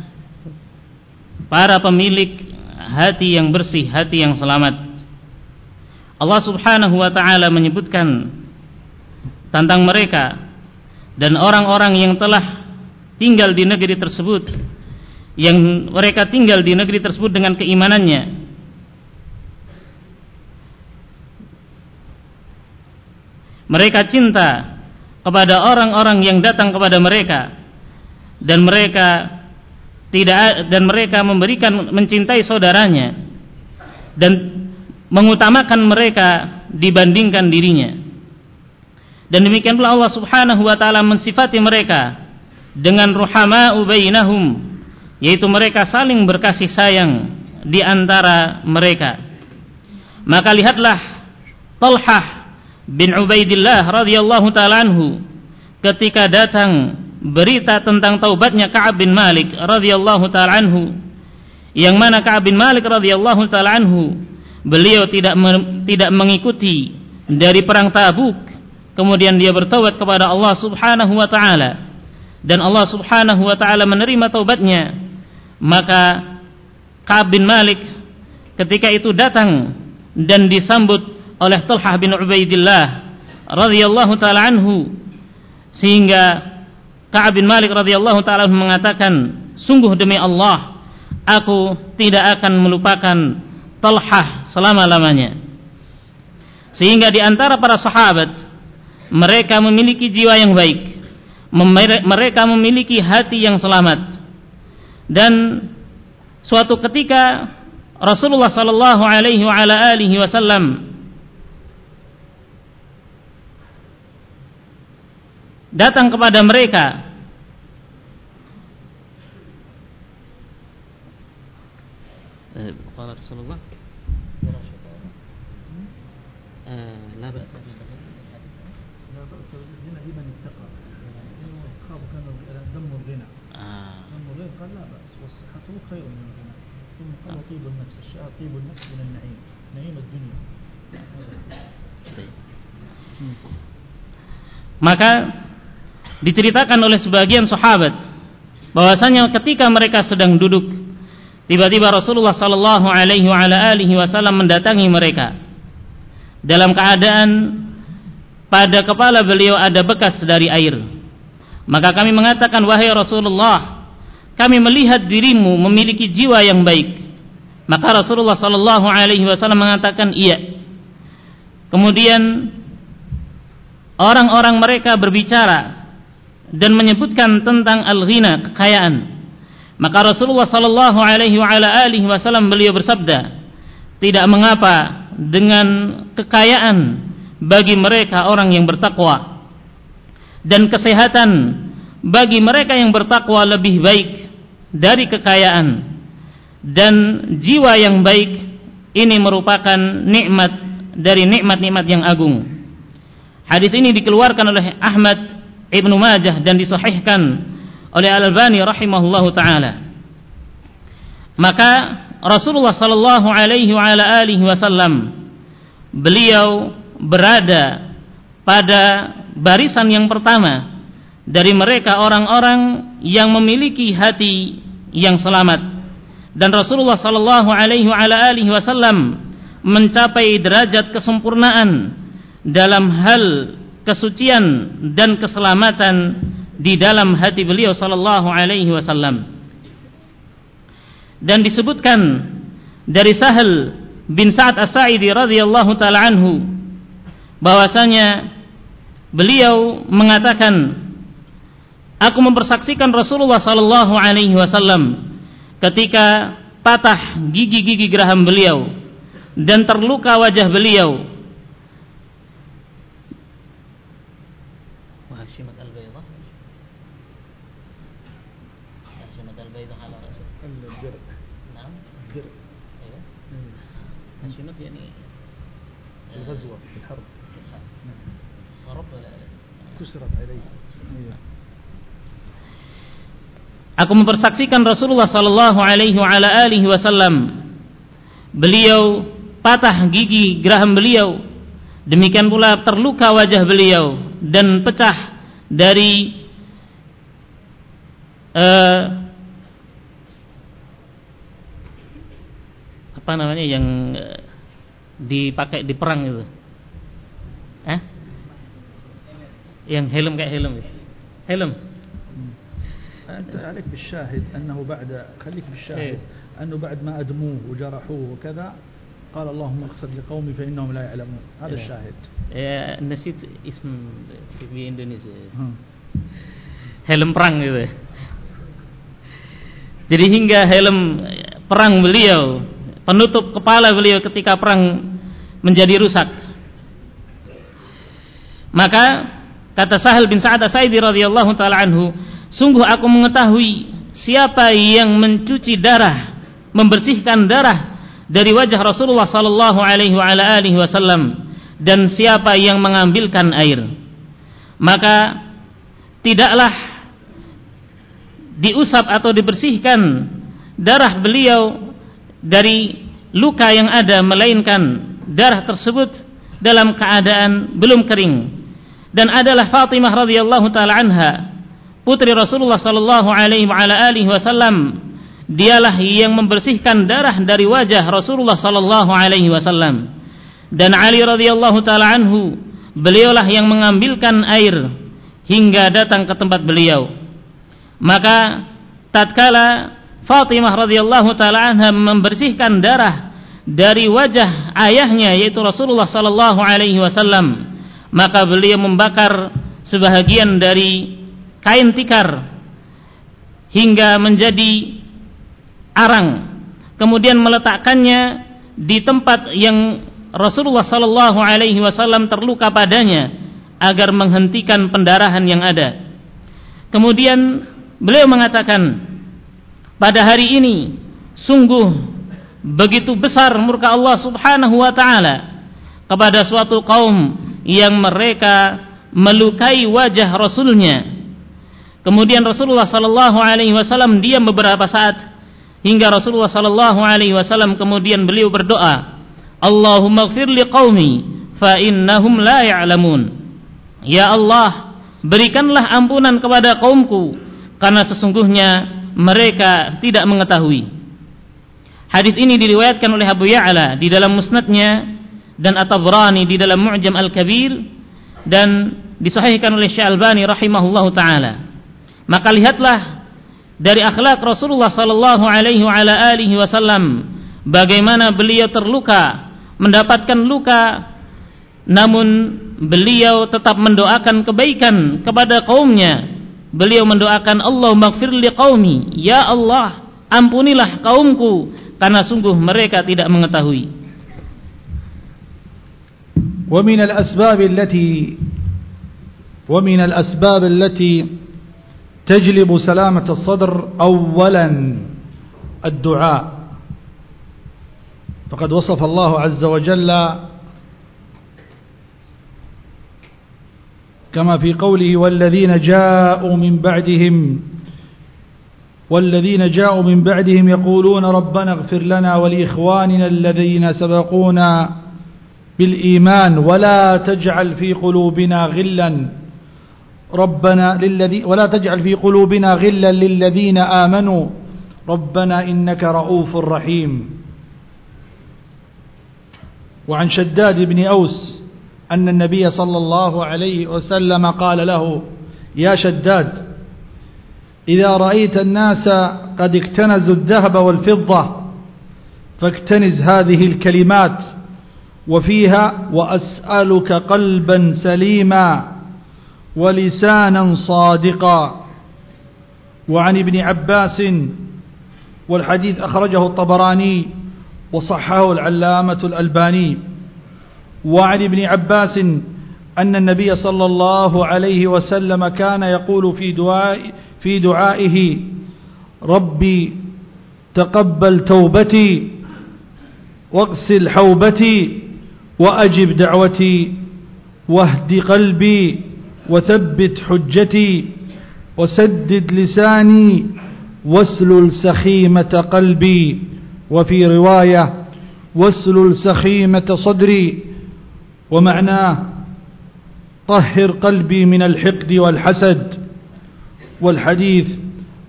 para pemilik hati yang bersih, hati yang selamat. Allah Subhanahu wa taala menyebutkan tentang mereka dan orang-orang yang telah tinggal di negeri tersebut yang mereka tinggal di negeri tersebut dengan keimanannya mereka cinta kepada orang-orang yang datang kepada mereka dan mereka tidak dan mereka memberikan mencintai saudaranya. Dan mengutamakan mereka dibandingkan dirinya. Dan demikian pula Allah Subhanahu wa taala mensifati mereka dengan ruhama bainahum yaitu mereka saling berkasih sayang di antara mereka. Maka lihatlah Talhah bin Ubaidillah radhiyallahu taala ketika datang berita tentang taubatnya Ka'ab bin Malik radhiyallahu taala anhu. Yang mana Ka'ab bin Malik radhiyallahu taala anhu beliau tidak tidak mengikuti dari perang Tabuk. Kemudian dia bertaubat kepada Allah Subhanahu wa taala. Dan Allah Subhanahu wa taala menerima taubatnya. Maka Ka'ab bin Malik ketika itu datang dan disambut oleh Talhah bin Ubaidillah radhiyallahu taala anhu sehingga Ka'ab bin Malik radhiyallahu taala mengatakan sungguh demi Allah aku tidak akan melupakan Talhah selama-lamanya. Sehingga di antara para sahabat mereka memiliki jiwa yang baik mereka memiliki hati yang selamat. Dan suatu ketika Rasulullah sallallahu alaihi wasallam datang kepada mereka قال رسول الله لا بأس لا بأس بالغنى لمن اتقى خاف كان ذم الغنى ذم الغنى قال لا بأس والصحة خير من الغنى ثم قال طيب النفس الشعر طيب النفس من النعيم نعيم الدنيا maka diceritakan oleh sebagian sahabat bahwasanya ketika mereka sedang duduk tiba-tiba Rasulullah sallallahu alaihi wasallam mendatangi mereka. Dalam keadaan pada kepala beliau ada bekas dari air. Maka kami mengatakan wahai Rasulullah kami melihat dirimu memiliki jiwa yang baik. Maka Rasulullah sallallahu alaihi wasallam mengatakan iya. Kemudian orang-orang mereka berbicara dan menyebutkan tentang al-ghina kekayaan maka Rasulullah sallallahu alaihi wa ala alihi wasallam beliau bersabda tidak mengapa dengan kekayaan bagi mereka orang yang bertakwa dan kesehatan bagi mereka yang bertakwa lebih baik dari kekayaan dan jiwa yang baik ini merupakan nikmat dari nikmat-nikmat yang agung. Hadis ini dikeluarkan oleh Ahmad Ibnu Majah dan disahihkan oleh Al-Albani rahimahullahu taala. Maka Rasulullah sallallahu alaihi wa ala alihi wasallam beliau berada pada barisan yang pertama dari mereka orang-orang yang memiliki hati yang selamat dan Rasulullah sallallahu alaihi wa ala alihi wasallam mencapai derajat kesempurnaan dalam hal kesucian dan keselamatan di dalam hati beliau sallallahu alaihi wasallam. Dan disebutkan dari Sahal bin Sa'ad As-Sa'idi radhiyallahu taala anhu bahwasanya beliau mengatakan aku mempersaksikan Rasulullah sallallahu alaihi wasallam ketika patah gigi-gigi geraham beliau dan terluka wajah beliau Aku mempersaksikan Rasulullah sallallahu alaihi wasallam. Beliau patah gigi geraham beliau. Demikian pula terluka wajah beliau dan pecah dari uh, apa namanya yang uh, dipakai di perang itu. Yang helm kayak helm. Helm. أنت عليك بالشاهد أنه بعد خليك بالشاهد إيه؟ أنه بعد ما أدموه وجرحوه وكذا قال اللهم اغفر لقومي فإنهم لا يعلمون هذا إيه؟ الشاهد إيه نسيت اسم في إندونيسيا helm perang gitu jadi hingga helm perang beliau penutup kepala beliau ketika perang menjadi rusak maka kata Sahal bin Sa'ad As-Sa'idi radhiyallahu taala anhu Sungguh aku mengetahui siapa yang mencuci darah, membersihkan darah dari wajah Rasulullah sallallahu alaihi wasallam dan siapa yang mengambilkan air. Maka tidaklah diusap atau dibersihkan darah beliau dari luka yang ada melainkan darah tersebut dalam keadaan belum kering dan adalah Fatimah radhiyallahu taala anha. Putri Rasulullah sallallahu alaihi wasallam. Dialah yang membersihkan darah dari wajah Rasulullah sallallahu alaihi wasallam. Dan Ali radhiyallahu taala anhu beliaulah yang mengambilkan air hingga datang ke tempat beliau. Maka tatkala Fatimah radhiyallahu taala anha membersihkan darah dari wajah ayahnya yaitu Rasulullah sallallahu alaihi wasallam maka beliau membakar sebahagian dari kain tikar hingga menjadi arang. Kemudian meletakkannya di tempat yang Rasulullah sallallahu alaihi wasallam terluka padanya agar menghentikan pendarahan yang ada. Kemudian beliau mengatakan pada hari ini sungguh begitu besar murka Allah Subhanahu wa taala kepada suatu kaum yang mereka melukai wajah rasulnya Kemudian Rasulullah sallallahu alaihi wasallam diam beberapa saat hingga Rasulullah sallallahu alaihi wasallam kemudian beliau berdoa, "Allahumma liqaumi fa innahum la ya'lamun." Ya Allah, berikanlah ampunan kepada kaumku karena sesungguhnya mereka tidak mengetahui. Hadis ini diriwayatkan oleh Abu Ya'la di dalam musnadnya dan At-Tabrani di dalam Mu'jam Al-Kabir dan disahihkan oleh Syalbani rahimahullahu taala. Maka lihatlah dari akhlak Rasulullah sallallahu alaihi wasallam bagaimana beliau terluka, mendapatkan luka namun beliau tetap mendoakan kebaikan kepada kaumnya. Beliau mendoakan Allah maghfir li qaumi, ya Allah, ampunilah kaumku karena sungguh mereka tidak mengetahui. ومن الأسباب التي ومن الأسباب التي تجلب سلامة الصدر أولا الدعاء. فقد وصف الله عز وجل كما في قوله والذين جاءوا من بعدهم والذين جاءوا من بعدهم يقولون ربنا اغفر لنا ولإخواننا الذين سبقونا بالإيمان ولا تجعل في قلوبنا غلا. ربنا للذي ولا تجعل في قلوبنا غلا للذين آمنوا. ربنا إنك رؤوف رحيم. وعن شداد بن أوس أن النبي صلى الله عليه وسلم قال له يا شداد إذا رأيت الناس قد اكتنزوا الذهب والفضة فاكتنز هذه الكلمات وفيها وأسألك قلبا سليما ولسانا صادقا. وعن ابن عباس والحديث أخرجه الطبراني وصححه العلامة الألباني. وعن ابن عباس أن النبي صلى الله عليه وسلم كان يقول في دعاء في دعائه ربي تقبل توبتي واغسل حوبتي وأجب دعوتي واهد قلبي وثبت حجتي وسدد لساني واسلل سخيمة قلبي وفي رواية واسلل سخيمة صدري ومعناه طهر قلبي من الحقد والحسد والحديث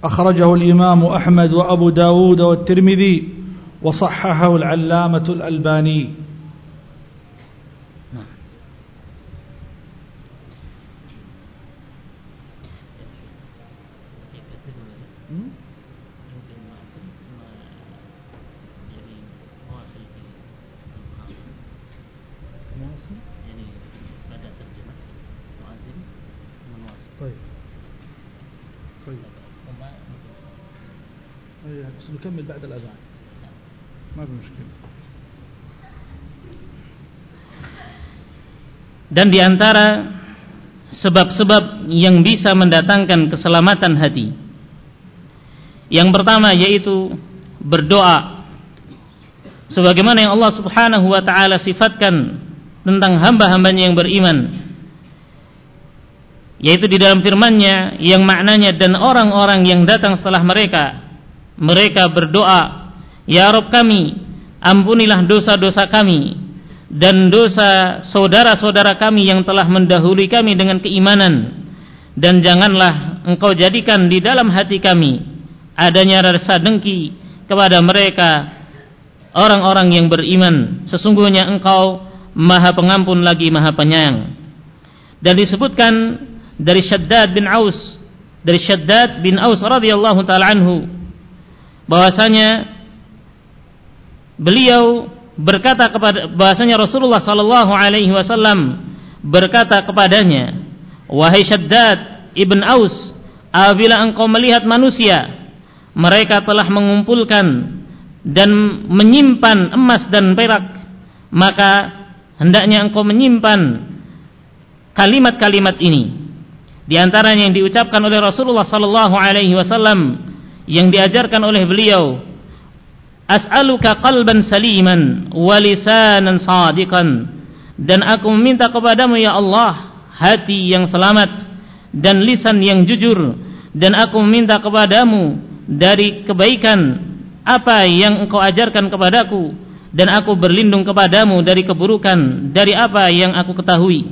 أخرجه الإمام أحمد وأبو داود والترمذي وصححه العلامة الألباني نكمل بعد الأذان ما في مشكلة dan diantara sebab-sebab yang bisa mendatangkan keselamatan hati yang pertama yaitu berdoa sebagaimana yang Allah Subhanahu wa taala sifatkan tentang hamba-hambanya yang beriman yaitu di dalam firman-Nya yang maknanya dan orang-orang yang datang setelah mereka mereka berdoa, "Ya Rabb kami, ampunilah dosa-dosa kami dan dosa saudara-saudara kami yang telah mendahului kami dengan keimanan dan janganlah Engkau jadikan di dalam hati kami adanya rasa dengki kepada mereka orang-orang yang beriman. Sesungguhnya Engkau Maha Pengampun lagi Maha Penyayang." Dan disebutkan dari Syaddad bin Aus dari Syaddad bin Aus radhiyallahu taala anhu bahwasanya beliau berkata kepada bahwasanya Rasulullah sallallahu alaihi wasallam berkata kepadanya wahai Syaddad ibn Aus apabila engkau melihat manusia mereka telah mengumpulkan dan menyimpan emas dan perak maka hendaknya engkau menyimpan kalimat-kalimat ini. Di antaranya yang diucapkan oleh Rasulullah sallallahu alaihi wasallam yang diajarkan oleh beliau as'aluka qalban saliman wa lisanan dan aku meminta kepadamu ya Allah hati yang selamat dan lisan yang jujur. Dan aku meminta kepadamu dari kebaikan apa yang engkau ajarkan kepadaku. Dan aku berlindung kepadamu dari keburukan dari apa yang aku ketahui.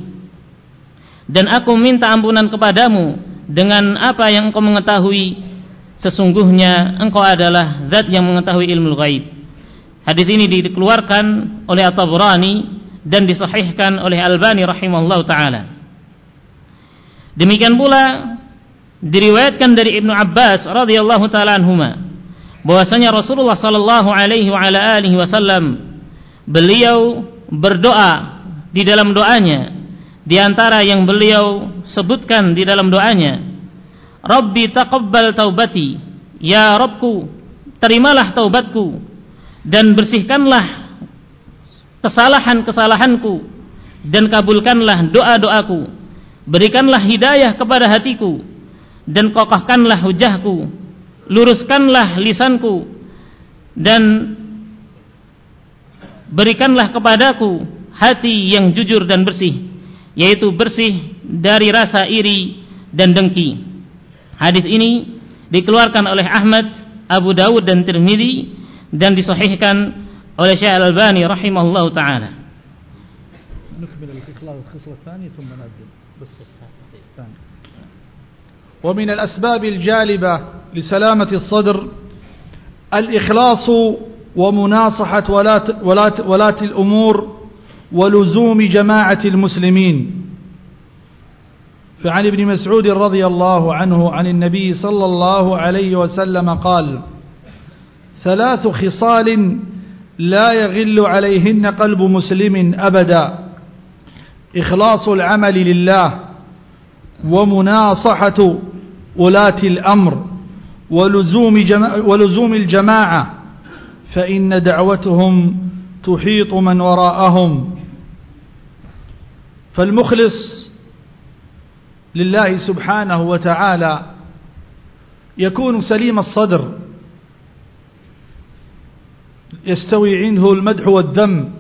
Dan aku minta ampunan kepadamu dengan apa yang engkau mengetahui sesungguhnya engkau adalah zat yang mengetahui ilmu gaib. Hadis ini dikeluarkan oleh At-Tabrani dan disahihkan oleh Albani rahimahullah taala. Demikian pula diriwayatkan dari Ibnu Abbas radhiyallahu taala anhuma bahwasanya Rasulullah sallallahu alaihi wa ala alihi wasallam beliau berdoa di dalam doanya di antara yang beliau sebutkan di dalam doanya Rabbi taqabbal taubati. Ya Rabbku Terimalah taubatku Dan bersihkanlah Kesalahan-kesalahanku Dan kabulkanlah doa-doaku. Berikanlah hidayah kepada hatiku Dan kokohkanlah hujahku Luruskanlah lisanku Dan Berikanlah kepadaku Hati yang jujur dan bersih Yaitu bersih dari rasa iri dan dengki Hadis ini dikeluarkan oleh Ahmad, Abu Dawud dan Tirmidzi dan disahihkan oleh Syekh Al-Albani rahimahullahu taala. ومن الأسباب الجالبة لسلامة الصدر الإخلاص ومناصحة ولاة, ولاة, ولاة الأمور ولزوم جماعة المسلمين فعن ابن مسعود رضي الله عنه عن النبي صلى الله عليه وسلم قال ثلاث خصال لا يغل عليهن قلب مسلم أبدا. إخلاص العمل لله ومناصحة ولاة الأمر ولزوم, جما ولزوم الجماعة فإن دعوتهم تحيط من وراءهم. فالمخلص لله سبحانه وتعالى يكون سليم الصدر يستوي عنده المدح والذم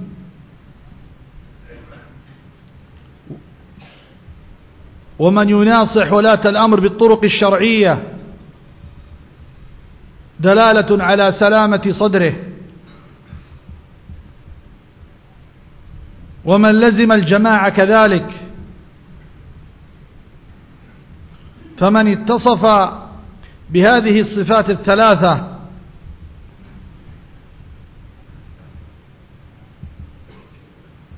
ومن يناصح ولاة الأمر بالطرق الشرعية دلالة على سلامة صدره. ومن لزم الجماعة كذلك فمن اتصف بهذه الصفات الثلاثة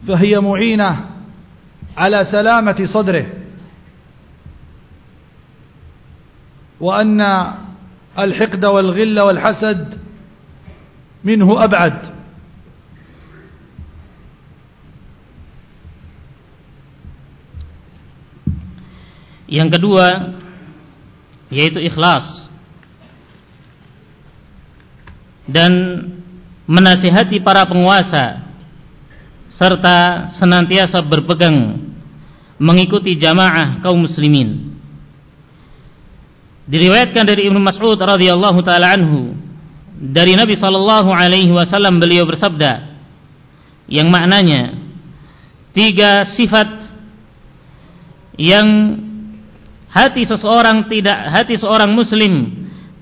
فهي معينة على سلامة صدره وأن الحقد والغل والحسد منه أبعد. Yang kedua yaitu ikhlas dan menasihati para penguasa serta senantiasa berpegang mengikuti jamaah kaum muslimin. Diriwayatkan dari Ibnu Mas'ud radhiyallahu taala anhu dari Nabi sallallahu alaihi wasallam beliau bersabda yang maknanya tiga sifat yang hati seseorang tidak hati seorang muslim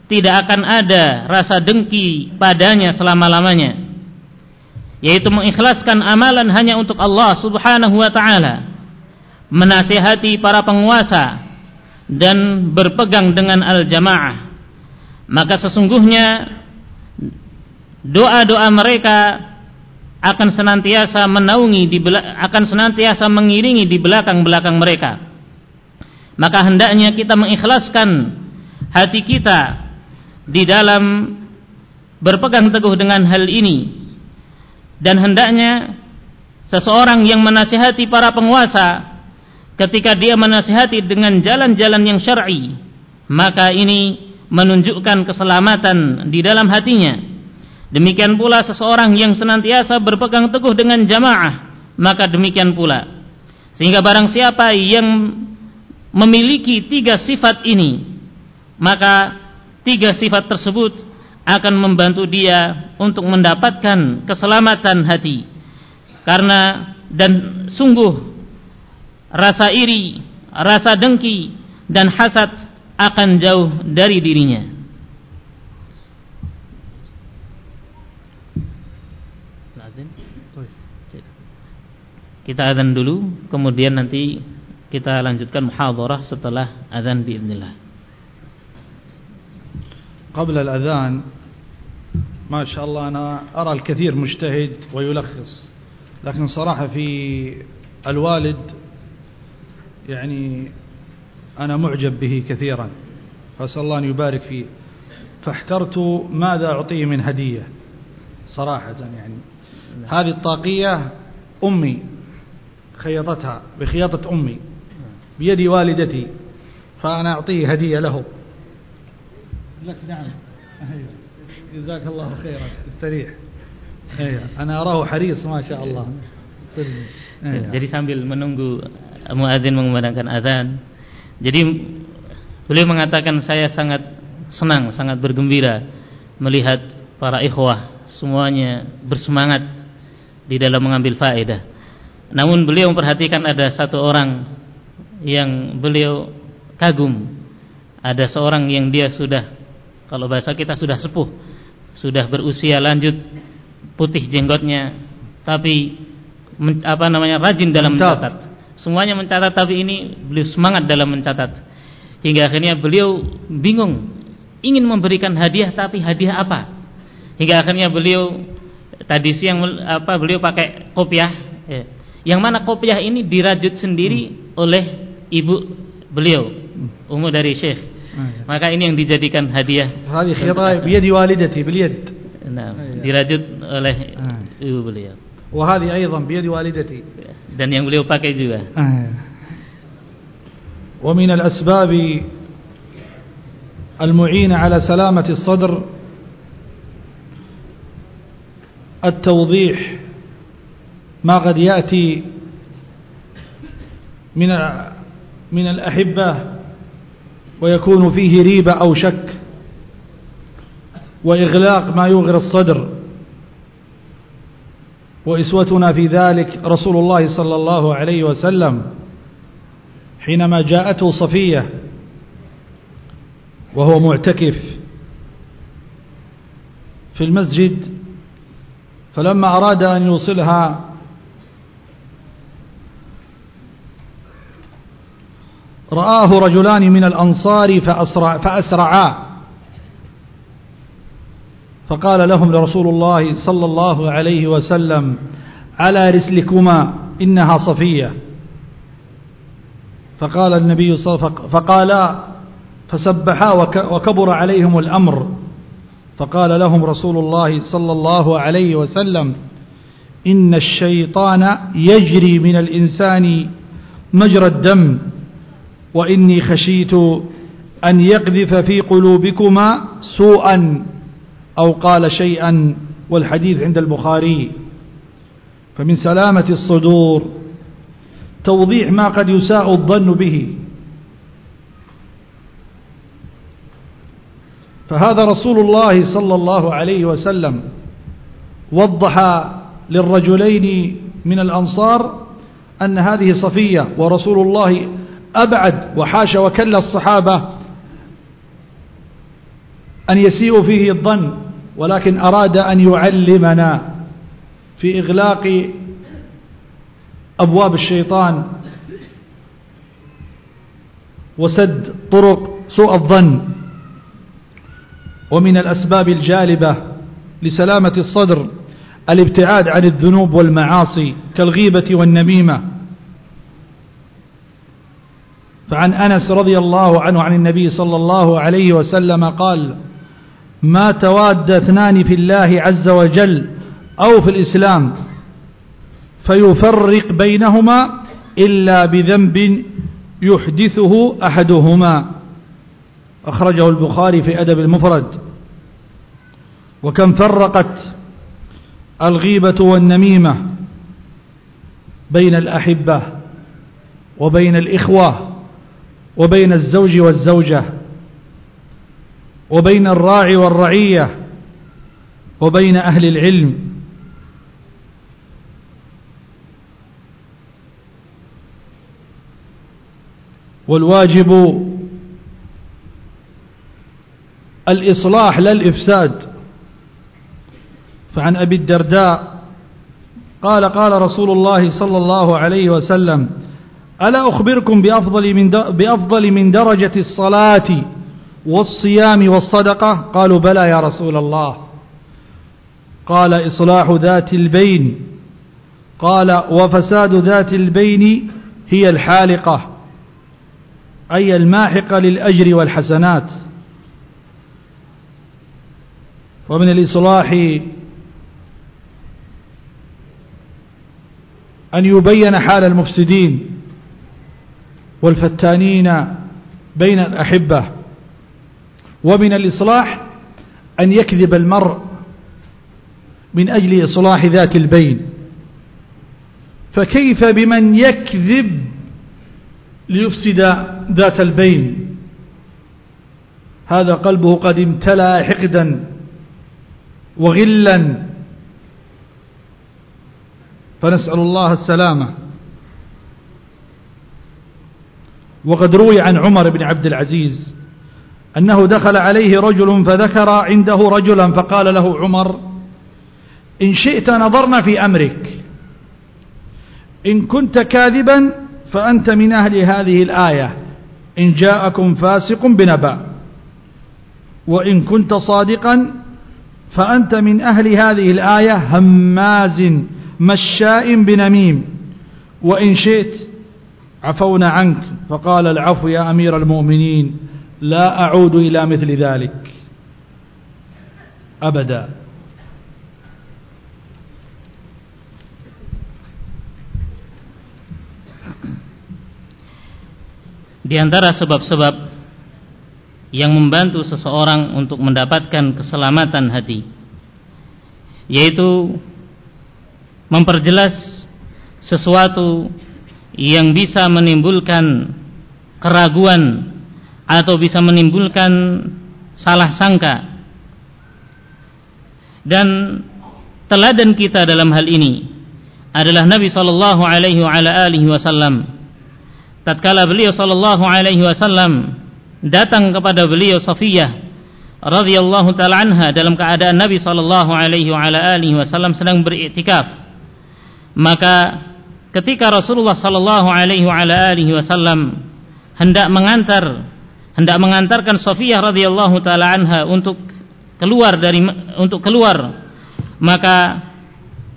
tidak akan ada rasa dengki padanya selama-lamanya. Yaitu mengikhlaskan amalan hanya untuk Allah Subhanahu wa taala. Menasihati para penguasa dan berpegang dengan al-jamaah. Maka sesungguhnya doa-doa mereka akan senantiasa menaungi di akan senantiasa mengiringi di belakang-belakang mereka maka hendaknya kita mengikhlaskan hati kita di dalam berpegang teguh dengan hal ini. Dan hendaknya seseorang yang menasihati para penguasa ketika dia menasihati dengan jalan-jalan yang syar'i maka ini menunjukkan keselamatan di dalam hatinya. Demikian pula seseorang yang senantiasa berpegang teguh dengan jamaah maka demikian pula. Sehingga barang siapa yang memiliki tiga sifat ini maka tiga sifat tersebut akan membantu dia untuk mendapatkan keselamatan hati karena dan sungguh rasa iri, rasa dengki dan hasad akan jauh dari dirinya. Kita adzan dulu, kemudian nanti kita lanjutkan muhadharah setelah adzan باذنillah. قبل الأذان ما شاء الله أنا أرى الكثير مجتهد ويلخص لكن صراحة في الوالد يعني أنا معجب به كثيرا فأسأل الله أن يبارك فيه فاحترت ماذا أعطيه من هدية صراحة يعني هذه الطاقية أمي خيطتها بخياطة أمي بيد والدتي فأنا أعطيه هدية له لك نعم جزاك الله خيرا استريح أنا أراه حريص ما شاء الله Jadi sambil menunggu muadzin mengumandangkan azan. Jadi beliau mengatakan saya sangat senang, sangat bergembira melihat para ikhwah semuanya bersemangat di dalam mengambil faedah. Namun beliau memperhatikan ada satu orang yang beliau kagum. Ada seorang yang dia sudah kalau bahasa kita sudah sepuh, sudah berusia lanjut, putih jenggotnya, tapi apa namanya rajin dalam mencatat semuanya mencatat tapi ini beliau semangat dalam mencatat hingga akhirnya beliau bingung ingin memberikan hadiah tapi hadiah apa hingga akhirnya beliau tadi siang apa beliau pakai kopiah ya. yang mana kopiah ini dirajut sendiri hmm. oleh ibu beliau umur dari syekh hmm. maka ini yang dijadikan hadiah hadis khita biyadi walidati biliyad nah dirajut oleh hmm. ibu beliau وهذه أيضا بيد والدتي dan yang beliau pakai juga ومن الأسباب المعينة على سلامة الصدر التوضيح ما قد يأتي من من الأحبة ويكون فيه ريبة أو شك وإغلاق ما يغري الصدر. وإسوتنا في ذلك رسول الله صلى الله عليه وسلم حينما جاءته صفية وهو معتكف في المسجد فلما أراد أن يوصلها رآه رجلان من الأنصار فأسرع فأسرعا. فقال لهم رسول الله صلى الله عليه وسلم على رسلكما إنها صفية. فقال النبي صلى الله عليه فقالا فسبحا وكبر عليهم الأمر. فقال لهم رسول الله صلى الله عليه وسلم إن الشيطان يجري من الإنسان مجرى الدم. وإني خشيت أن يقذف في قلوبكما سوءا أو قال شيئا والحديث عند البخاري. فمن سلامة الصدور توضيح ما قد يساء الظن به. فهذا رسول الله صلى الله عليه وسلم وضح للرجلين من الأنصار أن هذه صفية ورسول الله أبعد وحاش وكل الصحابة أن يسيء فيه الظن ولكن أراد أن يعلمنا في إغلاق أبواب الشيطان وسد طرق سوء الظن. ومن الأسباب الجالبة لسلامة الصدر الابتعاد عن الذنوب والمعاصي كالغيبة والنميمة. فعن أنس رضي الله عنه عن النبي صلى الله عليه وسلم قال ما تواد اثنان في الله عز وجل أو في الإسلام فيفرق بينهما إلا بذنب يحدثه أحدهما. أخرجه البخاري في أدب المفرد. وكم فرقت الغيبة والنميمة بين الأحبة وبين الإخوة وبين الزوج والزوجة وبين الراعي والرعية وبين أهل العلم. والواجب الإصلاح لا الإفساد. فعن أبي الدرداء قال قال رسول الله صلى الله عليه وسلم ألا أخبركم بأفضل من, بأفضل من درجة الصلاة والصيام والصدقة؟ قالوا بلى يا رسول الله. قال إصلاح ذات البين. قال وفساد ذات البين هي الحالقة أي الماحقة للأجر والحسنات. ومن الإصلاح أن يبين حال المفسدين. والفتانين بين الأحبة. ومن الإصلاح أن يكذب المرء من أجل إصلاح ذات البين. فكيف بمن يكذب ليفسد ذات البين؟ هذا قلبه قد امتلأ حقدا وغلا. فنسأل الله السلامة. وقد روي عن عمر بن عبد العزيز أنه دخل عليه رجل فذكر عنده رجلا فقال له عمر إن شئت نظرنا في أمرك إن كنت كاذبا فأنت من أهل هذه الآية إن جاءكم فاسق بنبأ وإن كنت صادقا فأنت من أهل هذه الآية هماز مشاء بنميم وإن شئت عفونا عنك فقال العفو يا أمير المؤمنين لا أعود إلى مثل ذلك أبدا Di antara sebab-sebab yang membantu seseorang untuk mendapatkan keselamatan hati yaitu memperjelas sesuatu yang bisa menimbulkan keraguan atau bisa menimbulkan salah sangka. Dan teladan kita dalam hal ini adalah Nabi sallallahu alaihi wasallam. Tatkala beliau sallallahu alaihi wasallam datang kepada beliau Safiyah radhiyallahu taala anha dalam keadaan Nabi sallallahu alaihi wasallam sedang beriktikaf maka ketika Rasulullah sallallahu alaihi wasallam hendak mengantar hendak mengantarkan Sofiyah radhiyallahu taala anha untuk keluar dari untuk keluar maka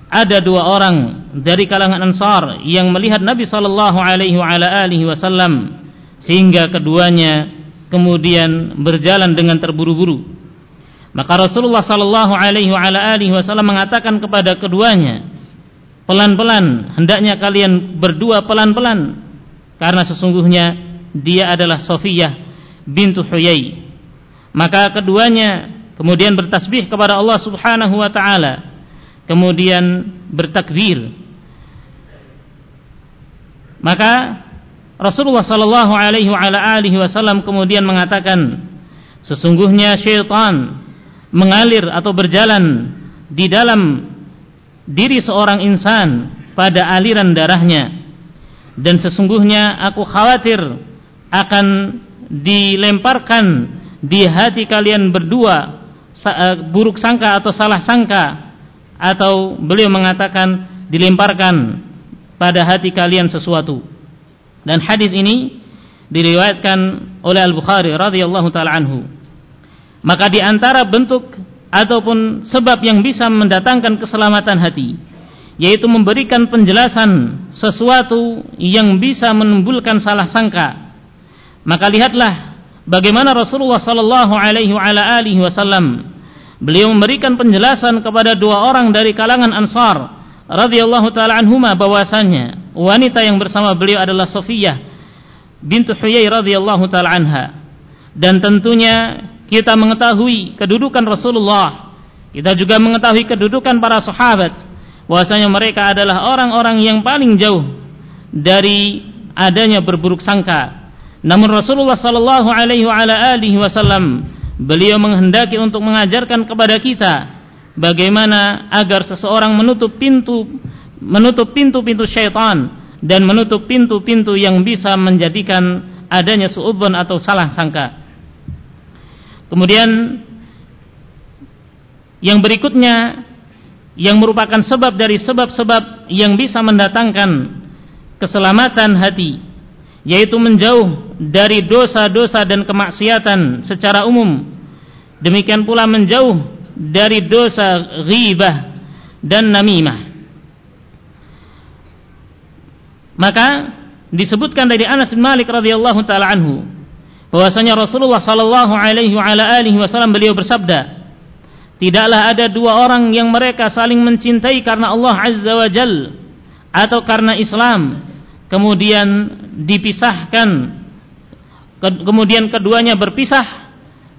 ada dua orang dari kalangan Ansar yang melihat Nabi sallallahu alaihi wasallam sehingga keduanya kemudian berjalan dengan terburu-buru. Maka Rasulullah sallallahu alaihi wasallam mengatakan kepada keduanya pelan-pelan. Hendaknya kalian berdua pelan-pelan. Karena sesungguhnya dia adalah Sofiyah bintu Huyai. Maka keduanya kemudian bertasbih kepada Allah Subhanahu wa taala. Kemudian bertakbir. Maka Rasulullah sallallahu alaihi wasallam kemudian mengatakan sesungguhnya syaitan mengalir atau berjalan di dalam diri seorang insan pada aliran darahnya. Dan sesungguhnya aku khawatir akan dilemparkan di hati kalian berdua eh, buruk sangka atau salah sangka atau beliau mengatakan dilemparkan pada hati kalian sesuatu. Dan hadis ini diriwayatkan oleh Al-Bukhari radhiyallahu taala anhu. Maka di antara bentuk ataupun sebab yang bisa mendatangkan keselamatan hati yaitu memberikan penjelasan sesuatu yang bisa menimbulkan salah sangka. Maka lihatlah bagaimana Rasulullah sallallahu alaihi wasallam beliau memberikan penjelasan kepada dua orang dari kalangan Ansar radhiyallahu taala anhuma bahwasanya wanita yang bersama beliau adalah Sofiyah bintu Huyai radhiyallahu taala anha. Dan tentunya kita mengetahui kedudukan Rasulullah. Kita juga mengetahui kedudukan para sahabat. Bahwasanya mereka adalah orang-orang yang paling jauh dari adanya berburuk sangka. Namun Rasulullah sallallahu alaihi wasallam beliau menghendaki untuk mengajarkan kepada kita bagaimana agar seseorang menutup pintu menutup pintu-pintu syaitan dan menutup pintu-pintu yang bisa menjadikan adanya suudzon atau salah sangka. Kemudian yang berikutnya yang merupakan sebab dari sebab-sebab yang bisa mendatangkan keselamatan hati yaitu menjauh dari dosa-dosa dan kemaksiatan secara umum. Demikian pula menjauh dari dosa ghibah dan namimah. Maka disebutkan dari Anas bin Malik radhiyallahu taala anhu bahwasanya Rasulullah sallallahu alaihi wasallam beliau bersabda tidaklah ada dua orang yang mereka saling mencintai karena Allah azza wa jal atau karena Islam kemudian dipisahkan kemudian keduanya berpisah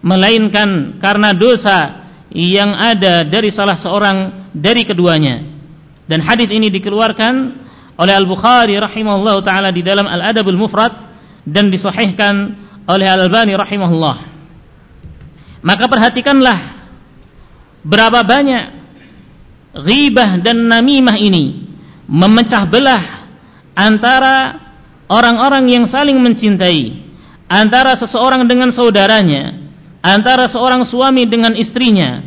melainkan karena dosa yang ada dari salah seorang dari keduanya. Dan hadis ini dikeluarkan oleh Al-Bukhari rahimahullah taala di dalam Al-Adabul Mufrad dan disahihkan oleh Al-Albani rahimahullah maka perhatikanlah berapa banyak ghibah dan namimah ini memecah belah antara orang-orang yang saling mencintai, antara seseorang dengan saudaranya, antara seorang suami dengan istrinya,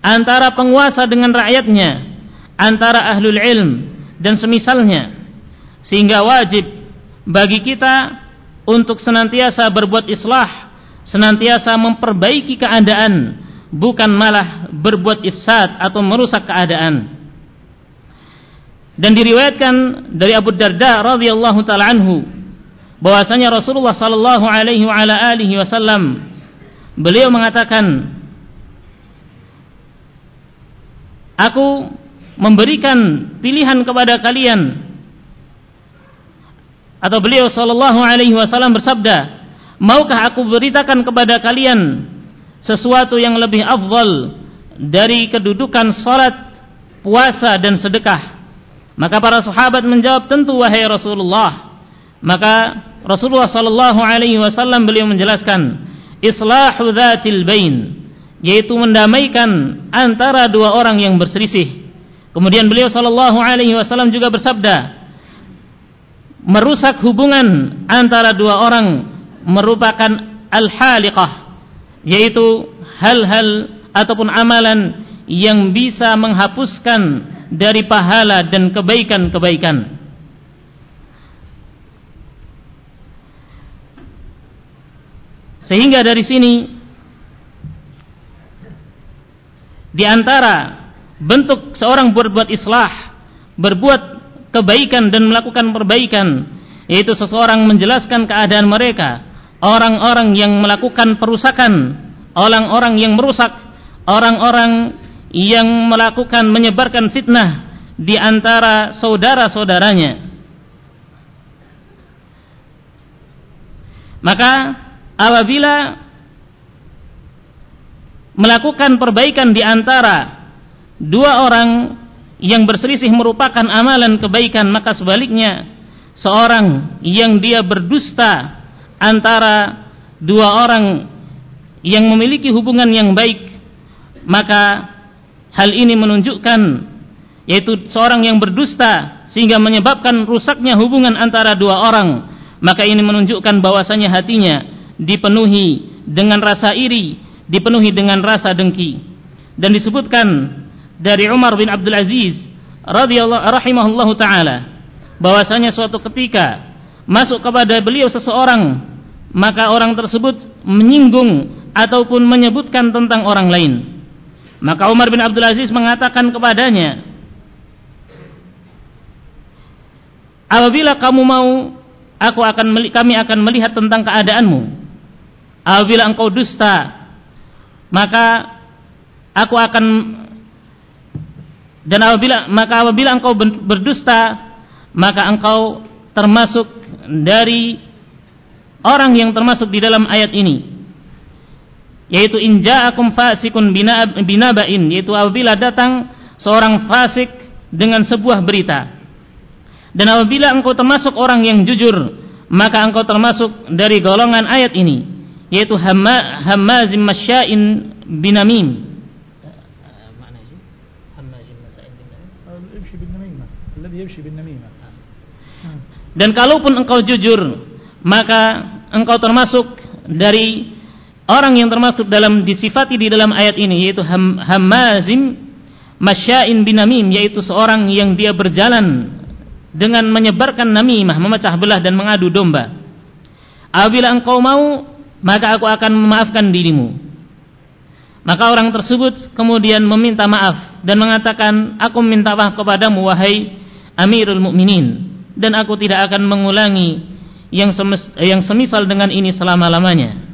antara penguasa dengan rakyatnya, antara ahlul ilm dan semisalnya. Sehingga wajib bagi kita untuk senantiasa berbuat islah, senantiasa memperbaiki keadaan, bukan malah berbuat ifsad atau merusak keadaan. Dan diriwayatkan dari Abu Darda radhiyallahu taala anhu bahwasanya Rasulullah sallallahu alaihi wa ala alihi wasallam beliau mengatakan Aku memberikan pilihan kepada kalian atau beliau sallallahu alaihi wasallam bersabda maukah aku beritakan kepada kalian sesuatu yang lebih afdal dari kedudukan salat puasa dan sedekah maka para sahabat menjawab tentu wahai Rasulullah. Maka Rasulullah sallallahu alaihi wasallam beliau menjelaskan islahu dzatil bain yaitu mendamaikan antara dua orang yang berselisih. Kemudian beliau sallallahu alaihi wasallam juga bersabda merusak hubungan antara dua orang merupakan al-haliqah yaitu hal-hal ataupun amalan yang bisa menghapuskan dari pahala dan kebaikan-kebaikan. Sehingga dari sini di antara bentuk seorang berbuat islah, berbuat kebaikan dan melakukan perbaikan, yaitu seseorang menjelaskan keadaan mereka, orang-orang yang melakukan perusakan, orang-orang yang merusak, orang-orang yang melakukan menyebarkan fitnah di antara saudara-saudaranya. Maka apabila melakukan perbaikan di antara dua orang yang berselisih merupakan amalan kebaikan maka sebaliknya seorang yang dia berdusta antara dua orang yang memiliki hubungan yang baik maka hal ini menunjukkan yaitu seorang yang berdusta sehingga menyebabkan rusaknya hubungan antara dua orang maka ini menunjukkan bahwasanya hatinya dipenuhi dengan rasa iri dipenuhi dengan rasa dengki. Dan disebutkan dari Umar bin Abdul Aziz radhiyallahu rahimahullahu taala bahwasanya suatu ketika masuk kepada beliau seseorang maka orang tersebut menyinggung ataupun menyebutkan tentang orang lain. Maka Umar bin Abdul Aziz mengatakan kepadanya apabila kamu mau aku akan kami akan melihat tentang keadaanmu. Apabila engkau dusta maka aku akan dan apabila maka apabila engkau berdusta maka engkau termasuk dari orang yang termasuk di dalam ayat ini. Yaitu inja'akum fasikun binaba'in. Yaitu apabila datang seorang fasik dengan sebuah berita. Dan apabila engkau termasuk orang yang jujur maka engkau termasuk dari golongan ayat ini. Yaitu hamma hammazim masya'in binamim dan kalaupun engkau jujur maka engkau termasuk dari orang yang termasuk dalam disifati di dalam ayat ini yaitu ham, hammazim masya'in binamim yaitu seorang yang dia berjalan dengan menyebarkan namimah memecah belah dan mengadu domba. Apabila engkau mau maka aku akan memaafkan dirimu. Maka orang tersebut kemudian meminta maaf dan mengatakan, aku minta maaf kepadamu wahai Amirul Mukminin. Dan aku tidak akan mengulangi yang, semis yang semisal dengan ini selama-lamanya.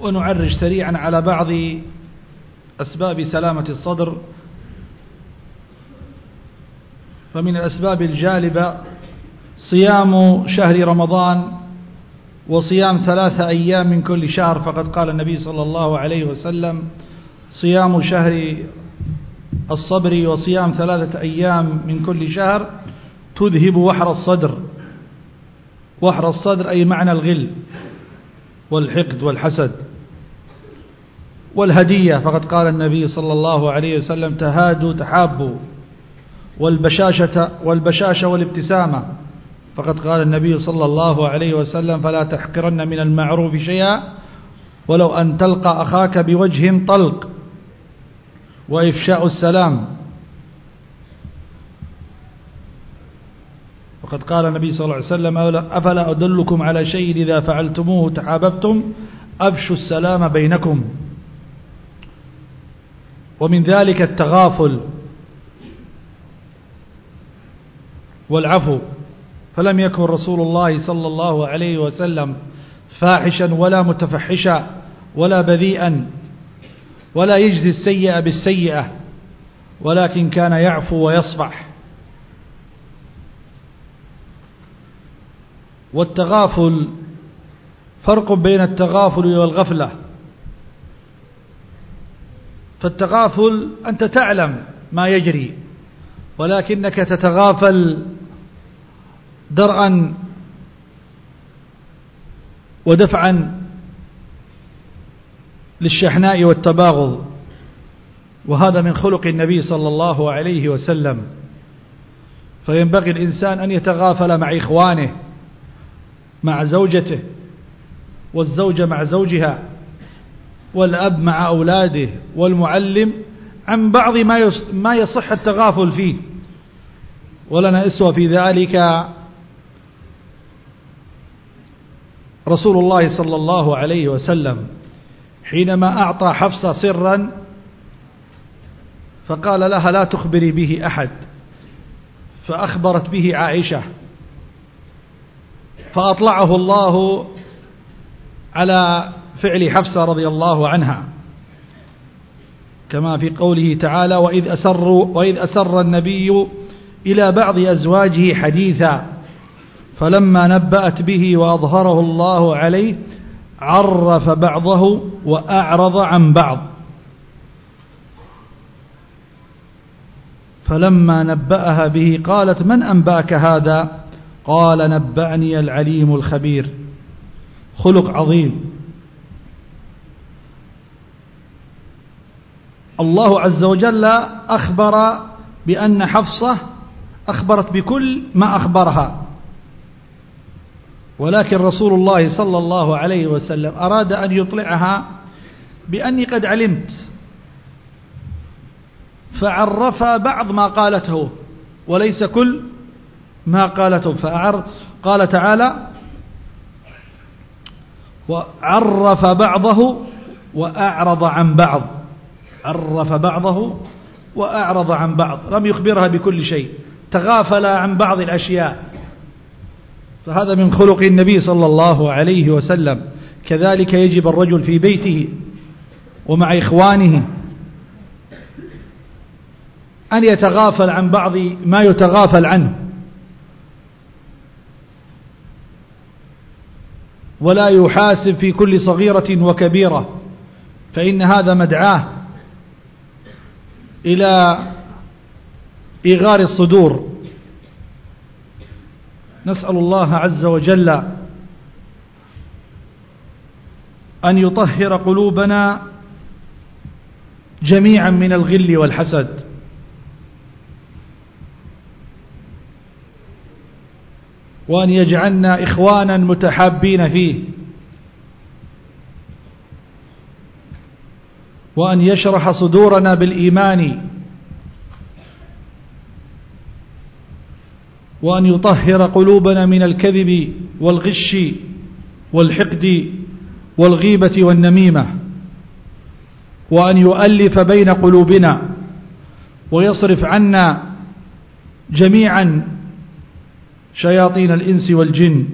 ونعرج سريعا على بعض أسباب سلامة الصدر. فمن الأسباب الجالبة صيام شهر رمضان وصيام ثلاثة أيام من كل شهر. فقد قال النبي صلى الله عليه وسلم صيام شهر الصبر وصيام ثلاثة أيام من كل شهر تذهب وحر الصدر. وحر الصدر أي معنى الغل والحقد والحسد والهدية. فقد قال النبي صلى الله عليه وسلم تهادوا تحابوا. والبشاشة, والبشاشة والابتسامة. فقد قال النبي صلى الله عليه وسلم فلا تحقرن من المعروف شيئا ولو أن تلقى أخاك بوجه طلق. وإفشاء السلام. وقد قال النبي صلى الله عليه وسلم أفلا أدلكم على شيء إذا فعلتموه تحاببتم أفشوا السلام بينكم. ومن ذلك التغافل والعفو. فلم يكن رسول الله صلى الله عليه وسلم فاحشا ولا متفحشا ولا بذيئا. ولا يجزي السيئة بالسيئة ولكن كان يعفو ويصفح. والتغافل فرق بين التغافل والغفلة. فالتغافل أنت تعلم ما يجري ولكنك تتغافل درءا ودفعا. للشحناء والتباغض. وهذا من خلق النبي صلى الله عليه وسلم. فينبغي الإنسان أن يتغافل مع إخوانه مع زوجته والزوجة مع زوجها والأب مع أولاده والمعلم عن بعض ما ما يصح التغافل فيه. ولنا أسوة في ذلك. رسول الله صلى الله عليه وسلم. حينما أعطى حفصة سرا فقال لها لا تخبري به أحد. فأخبرت به عائشة. فأطلعه الله على فعل حفصة رضي الله عنها. كما في قوله تعالى وإذ أسر, وإذ أسر النبي إلى بعض أزواجه حديثا فلما نبأت به وأظهره الله عليه عرف بعضه وأعرض عن بعض. فلما نبأها به قالت من أنبأك هذا؟ قال نبأني العليم الخبير. خلق عظيم. الله عز وجل أخبر بأن حفصة أخبرت بكل ما أخبرها. ولكن رسول الله صلى الله عليه وسلم أراد أن يطلعها بأني قد علمت. فعرف بعض ما قالته وليس كل ما قالته. فأعر قال تعالى وعرف بعضه وأعرض عن بعض. عرف بعضه وأعرض عن بعض. لم يخبرها بكل شيء. تغافل عن بعض الأشياء. فهذا من خلق النبي صلى الله عليه وسلم. كذلك يجب الرجل في بيته ومع إخوانه أن يتغافل عن بعض ما يتغافل عنه. ولا يحاسب في كل صغيرة وكبيرة فإن هذا مدعاه إلى إغار الصدور. نسأل الله عز وجل أن يطهر قلوبنا جميعا من الغل والحسد. وأن يجعلنا إخوانا متحابين فيه. وأن يشرح صدورنا بالإيمان. وأن يطهر قلوبنا من الكذب والغش والحقد والغيبة والنميمة وأن يؤلف بين قلوبنا ويصرف عنا جميعا شياطين الإنس والجن.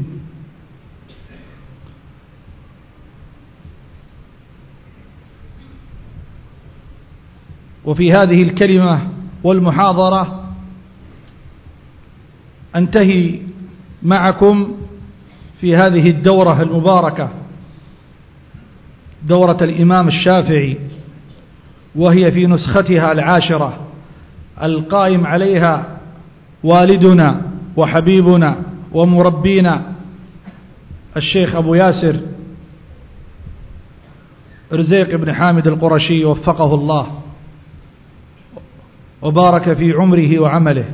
وفي هذه الكلمة والمحاضرة أنتهي معكم في هذه الدورة المباركة دورة الإمام الشافعي وهي في نسختها العاشرة القائم عليها والدنا وحبيبنا ومربينا الشيخ أبو ياسر رزيق بن حامد القرشي وفقه الله وبارك في عمره وعمله.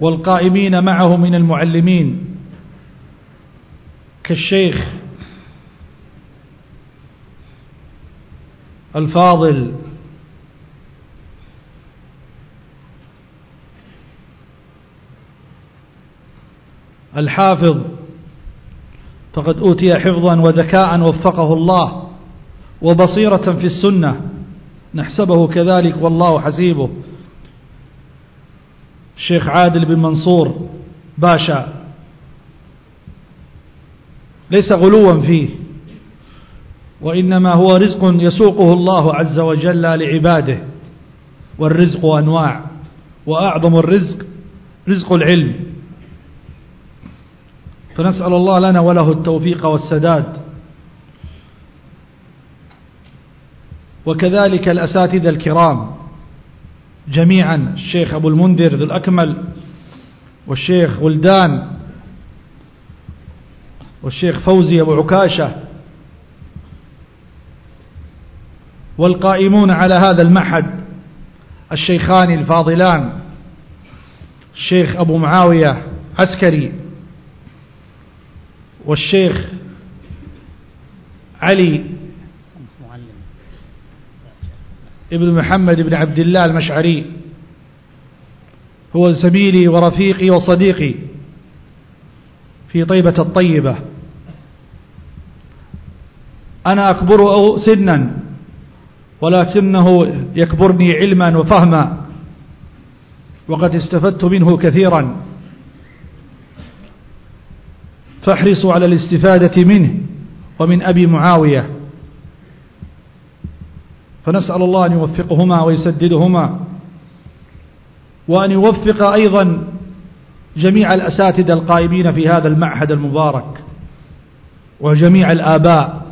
والقائمين معه من المعلمين. كالشيخ الفاضل الحافظ فقد أوتي حفظا وذكاء وفقه الله وبصيرة في السنة. نحسبه كذلك والله حسيبه. الشيخ عادل بن منصور باشا. ليس غلوا فيه وإنما هو رزق يسوقه الله عز وجل لعباده والرزق أنواع وأعظم الرزق رزق العلم. فنسأل الله لنا وله التوفيق والسداد. وكذلك الأساتذة الكرام. جميعا. الشيخ أبو المنذر ذو الأكمل والشيخ ولدان والشيخ فوزي أبو عكاشة والقائمون على هذا المعهد الشيخان الفاضلان الشيخ أبو معاوية عسكري والشيخ علي ابن محمد بن عبد الله المشعري. هو زميلي ورفيقي وصديقي في طيبة الطيبة. أنا أكبر سنا ولكنه يكبرني علما وفهما وقد استفدت منه كثيرا. فاحرصوا على الاستفادة منه ومن أبي معاوية. فنسأل الله أن يوفقهما ويسددهما وأن يوفق أيضا جميع الأساتذة القائمين في هذا المعهد المبارك وجميع الآباء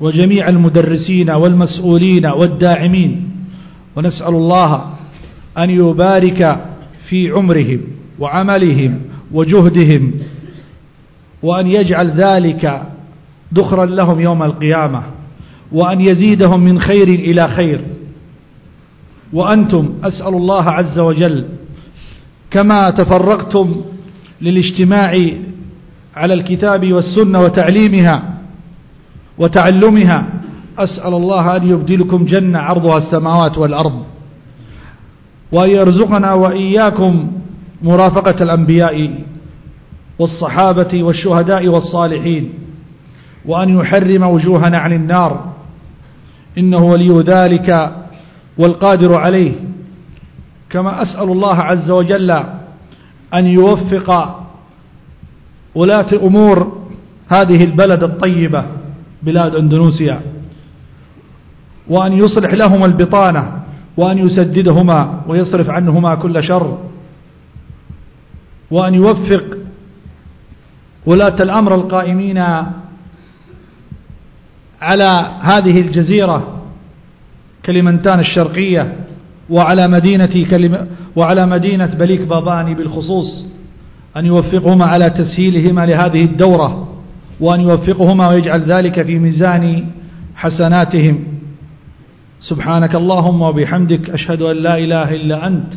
وجميع المدرسين والمسؤولين والداعمين. ونسأل الله أن يبارك في عمرهم وعملهم وجهدهم وأن يجعل ذلك دخرا لهم يوم القيامة. وأن يزيدهم من خير إلى خير. وأنتم أسأل الله عز وجل كما تفرقتم للاجتماع على الكتاب والسنة وتعليمها وتعلمها أسأل الله أن يبدلكم جنة عرضها السماوات والأرض وأن يرزقنا وإياكم مرافقة الأنبياء والصحابة والشهداء والصالحين وأن يحرم وجوهنا عن النار إنه ولي ذلك والقادر عليه. كما أسأل الله عز وجل أن يوفق ولاة أمور هذه البلد الطيبة بلاد أندونيسيا وأن يصلح لهم البطانة وأن يسددهما ويصرف عنهما كل شر وأن يوفق ولاة الأمر القائمين على هذه الجزيرة كلمنتان الشرقية وعلى مدينة كلمة وعلى مدينة بليك باباني بالخصوص أن يوفقهما على تسهيلهما لهذه الدورة وأن يوفقهما ويجعل ذلك في ميزان حسناتهم. سبحانك اللهم وبحمدك أشهد أن لا إله إلا أنت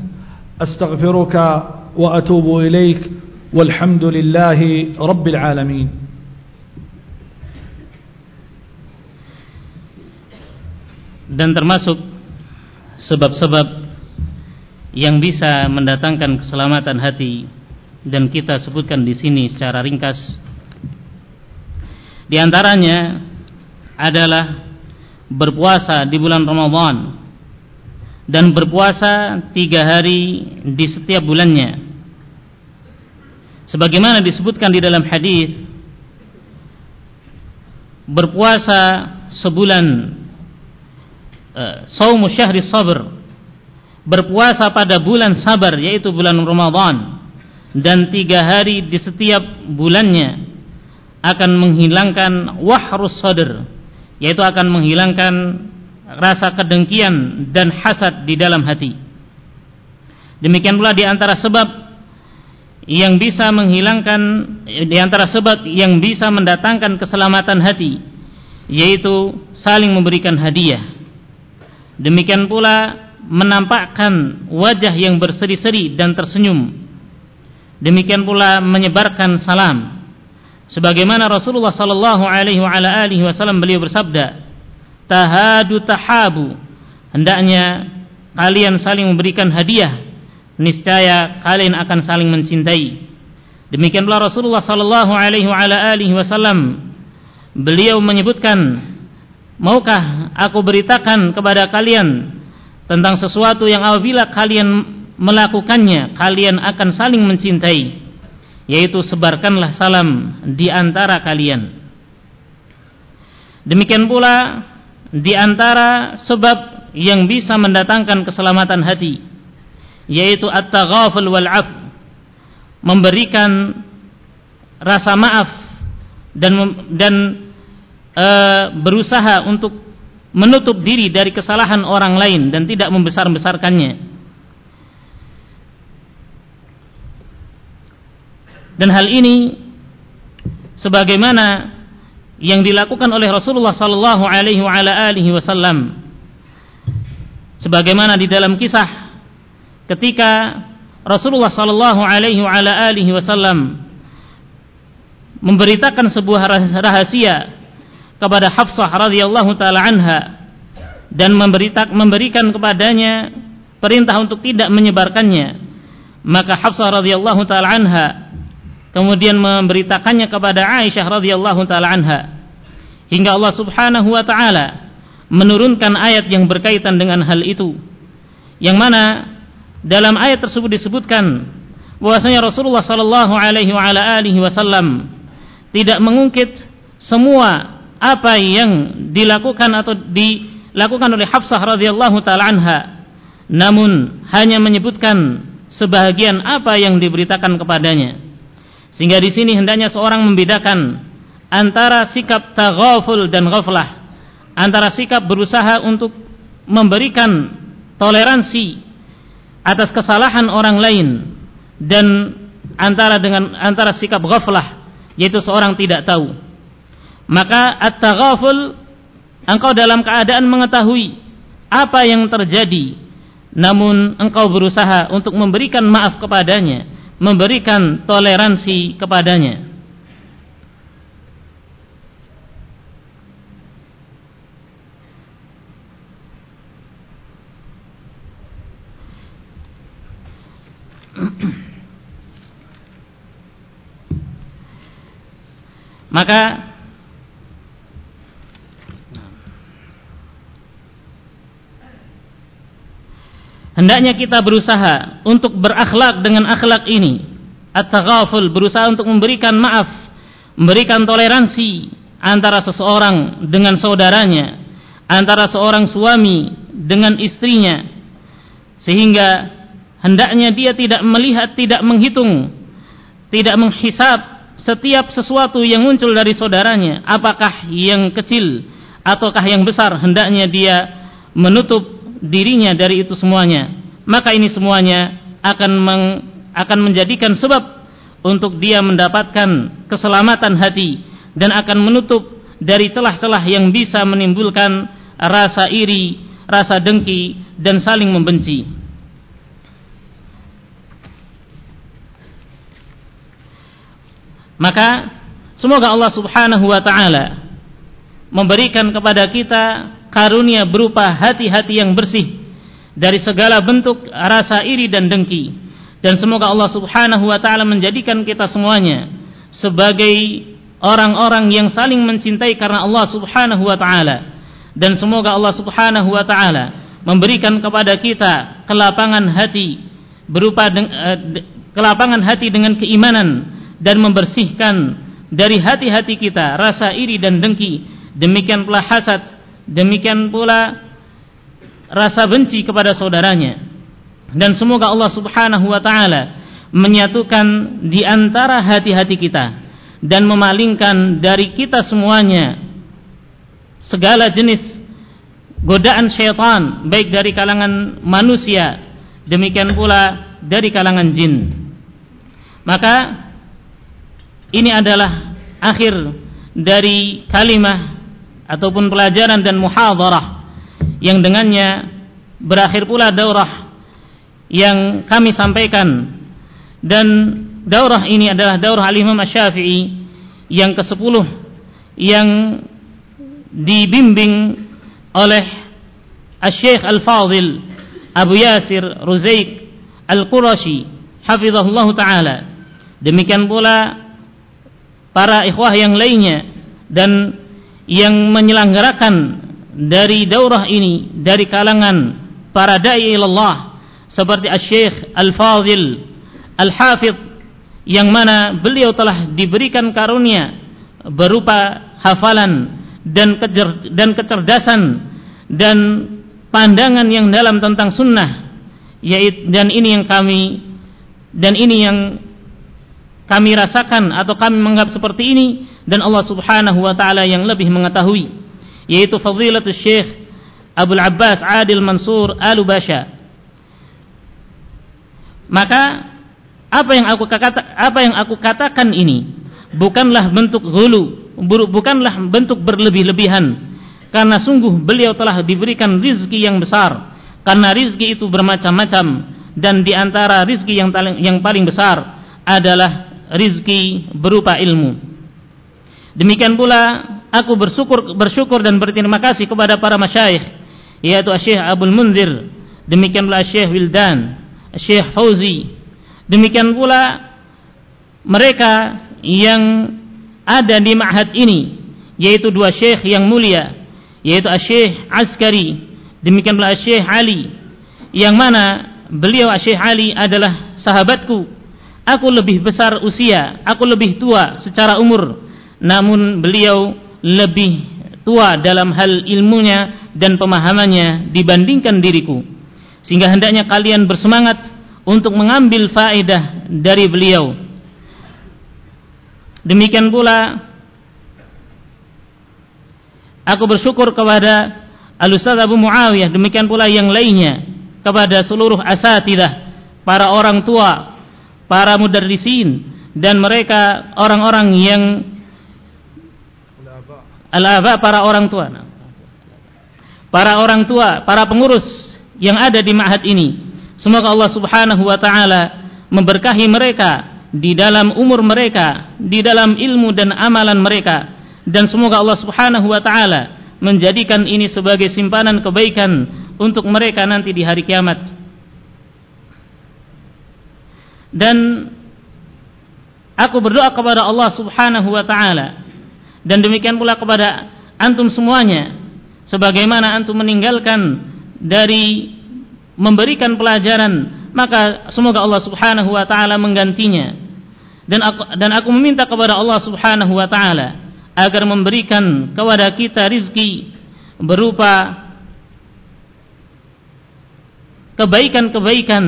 أستغفرك وأتوب إليك والحمد لله رب العالمين. Dan termasuk sebab-sebab yang bisa mendatangkan keselamatan hati dan kita sebutkan di sini secara ringkas. Di antaranya adalah berpuasa di bulan Ramadan dan berpuasa tiga hari di setiap bulannya. Sebagaimana disebutkan di dalam hadis berpuasa sebulan saumu syahri sabr. Berpuasa pada bulan sabar yaitu bulan Ramadan. Dan tiga hari di setiap bulannya akan menghilangkan wahrus sadr yaitu akan menghilangkan rasa kedengkian dan hasad di dalam hati. Demikian pula di antara sebab yang bisa menghilangkan di antara sebab yang bisa mendatangkan keselamatan hati yaitu saling memberikan hadiah Demikian pula menampakkan wajah yang berseri-seri dan tersenyum. Demikian pula menyebarkan salam. Sebagaimana Rasulullah sallallahu alaihi wasallam beliau bersabda, "Tahadu tahabu." Hendaknya kalian saling memberikan hadiah, niscaya kalian akan saling mencintai. Demikian pula Rasulullah sallallahu alaihi wasallam beliau menyebutkan Maukah aku beritakan kepada kalian tentang sesuatu yang apabila kalian melakukannya kalian akan saling mencintai yaitu sebarkanlah salam di antara kalian. Demikian pula di antara sebab yang bisa mendatangkan keselamatan hati yaitu at-taghaful wal 'af memberikan rasa maaf dan dan e, berusaha untuk menutup diri dari kesalahan orang lain dan tidak membesar-besarkannya. Dan hal ini sebagaimana yang dilakukan oleh Rasulullah sallallahu alaihi wasallam sebagaimana di dalam kisah ketika Rasulullah sallallahu alaihi wasallam memberitakan sebuah rahasia kepada Hafsah radhiyallahu taala anha dan memberikan kepadanya perintah untuk tidak menyebarkannya. Maka Hafsah radhiyallahu taala anha kemudian memberitakannya kepada Aisyah radhiyallahu taala anha. Hingga Allah Subhanahu wa taala menurunkan ayat yang berkaitan dengan hal itu. Yang mana dalam ayat tersebut disebutkan bahwasanya Rasulullah sallallahu alaihi wasallam tidak mengungkit semua apa yang dilakukan atau dilakukan oleh Hafsah radhiyallahu taala anha. Namun hanya menyebutkan sebahagian apa yang diberitakan kepadanya. Sehingga di sini hendaknya seorang membedakan antara sikap taghaful dan ghaflah. Antara sikap berusaha untuk memberikan toleransi atas kesalahan orang lain dan antara dengan antara sikap ghaflah yaitu seorang tidak tahu maka at-taghaful engkau dalam keadaan mengetahui apa yang terjadi. Namun engkau berusaha untuk memberikan maaf kepadanya memberikan toleransi kepadanya. Maka hendaknya kita berusaha untuk berakhlak dengan akhlak ini. At-taghaful berusaha untuk memberikan maaf, memberikan toleransi antara seseorang dengan saudaranya, antara seorang suami dengan istrinya. Sehingga hendaknya dia tidak melihat, tidak menghitung, tidak menghisap setiap sesuatu yang muncul dari saudaranya, apakah yang kecil ataukah yang besar, hendaknya dia menutup dirinya dari itu semuanya. Maka ini semuanya akan meng, akan menjadikan sebab untuk dia mendapatkan keselamatan hati dan akan menutup dari celah-celah yang bisa menimbulkan rasa iri, rasa dengki dan saling membenci. Maka semoga Allah Subhanahu wa taala memberikan kepada kita karunia berupa hati-hati yang bersih dari segala bentuk rasa iri dan dengki. Dan semoga Allah Subhanahu wa taala menjadikan kita semuanya sebagai orang-orang yang saling mencintai karena Allah Subhanahu wa taala. Dan semoga Allah Subhanahu wa taala memberikan kepada kita kelapangan hati berupa eh, kelapangan hati dengan keimanan dan membersihkan dari hati-hati kita rasa iri dan dengki demikian pula hasad demikian pula rasa benci kepada saudaranya. Dan semoga Allah Subhanahu wa taala menyatukan di antara hati-hati kita dan memalingkan dari kita semuanya segala jenis godaan syaitan baik dari kalangan manusia demikian pula dari kalangan jin. Maka ini adalah akhir dari kalimah ataupun pelajaran dan muhadarah yang dengannya berakhir pula daurah yang kami sampaikan. Dan daurah ini adalah daurah al-Imam Asy-Syafi'i yang ke-10 yang dibimbing oleh Al-Syekh Al-Fadil Abu Yasir Ruzaik Al-Qurashi hafizahullah taala. Demikian pula para ikhwah yang lainnya dan yang menyelenggarakan dari daurah ini dari kalangan para dai Allah seperti Asy-Syaikh Al-Fadhil Al-Hafidh yang mana beliau telah diberikan karunia berupa hafalan dan kecer dan kecerdasan dan pandangan yang dalam tentang sunnah yaitu dan ini yang kami dan ini yang kami rasakan atau kami menganggap seperti ini dan Allah Subhanahu wa taala yang lebih mengetahui yaitu fadilatul Syekh Abu Abbas Adil Mansur Al-Basha. Maka apa yang aku kata apa yang aku katakan ini bukanlah bentuk hulu bukanlah bentuk berlebih-lebihan. Karena sungguh beliau telah diberikan rizki yang besar. Karena rizki itu bermacam-macam. Dan di antara rizki yang yang paling besar adalah rizki berupa ilmu. Demikian pula aku bersyukur bersyukur dan berterima kasih kepada para masyayikh yaitu Syekh Abdul Munzir, demikian pula Syekh Wildan, Syekh Fauzi, Demikian pula mereka yang ada di ma'had ini yaitu dua syekh yang mulia yaitu Syekh Askari demikian pula Syekh Ali. Yang mana beliau Syekh Ali adalah sahabatku. Aku lebih besar usia aku lebih tua secara umur namun beliau lebih tua dalam hal ilmunya dan pemahamannya dibandingkan diriku. Sehingga hendaknya kalian bersemangat untuk mengambil faedah dari beliau. Demikian pula aku bersyukur kepada Al-Ustaz Abu Muawiyah demikian pula yang lainnya kepada seluruh asatidah para orang tua para mudarrisin dan mereka orang-orang yang al-aba para orang tua. Para orang tua para pengurus yang ada di ma'had ini. Semoga Allah Subhanahu wa taala memberkahi mereka di dalam umur mereka di dalam ilmu dan amalan mereka. Dan semoga Allah Subhanahu wa taala menjadikan ini sebagai simpanan kebaikan untuk mereka nanti di hari kiamat. Dan aku berdoa kepada Allah Subhanahu wa taala dan demikian pula kepada antum semuanya sebagaimana antum meninggalkan dari memberikan pelajaran maka semoga Allah Subhanahu wa taala menggantinya. Dan aku dan aku meminta kepada Allah Subhanahu wa taala agar memberikan kepada kita rizki berupa kebaikan-kebaikan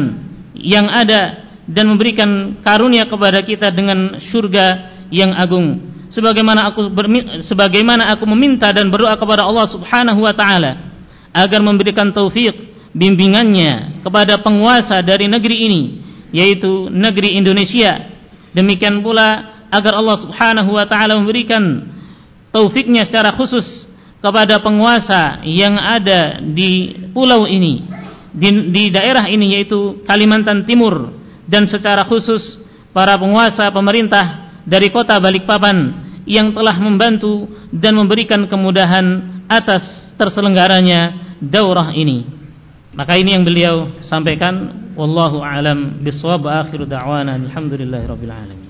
yang ada dan memberikan karunia kepada kita dengan surga yang agung sebagaimana aku sebagaimana aku meminta dan berdoa kepada Allah Subhanahu wa taala agar memberikan taufik bimbingannya kepada penguasa dari negeri ini yaitu negeri Indonesia. Demikian pula agar Allah Subhanahu wa taala memberikan taufiknya secara khusus kepada penguasa yang ada di pulau ini di, di daerah ini yaitu Kalimantan Timur. Dan secara khusus para penguasa pemerintah dari kota Balikpapan yang telah membantu dan memberikan kemudahan atas terselenggaranya daurah ini. Maka ini yang beliau sampaikan wallahu alam bisawab akhiru da'wana alhamdulillahirabbil alamin.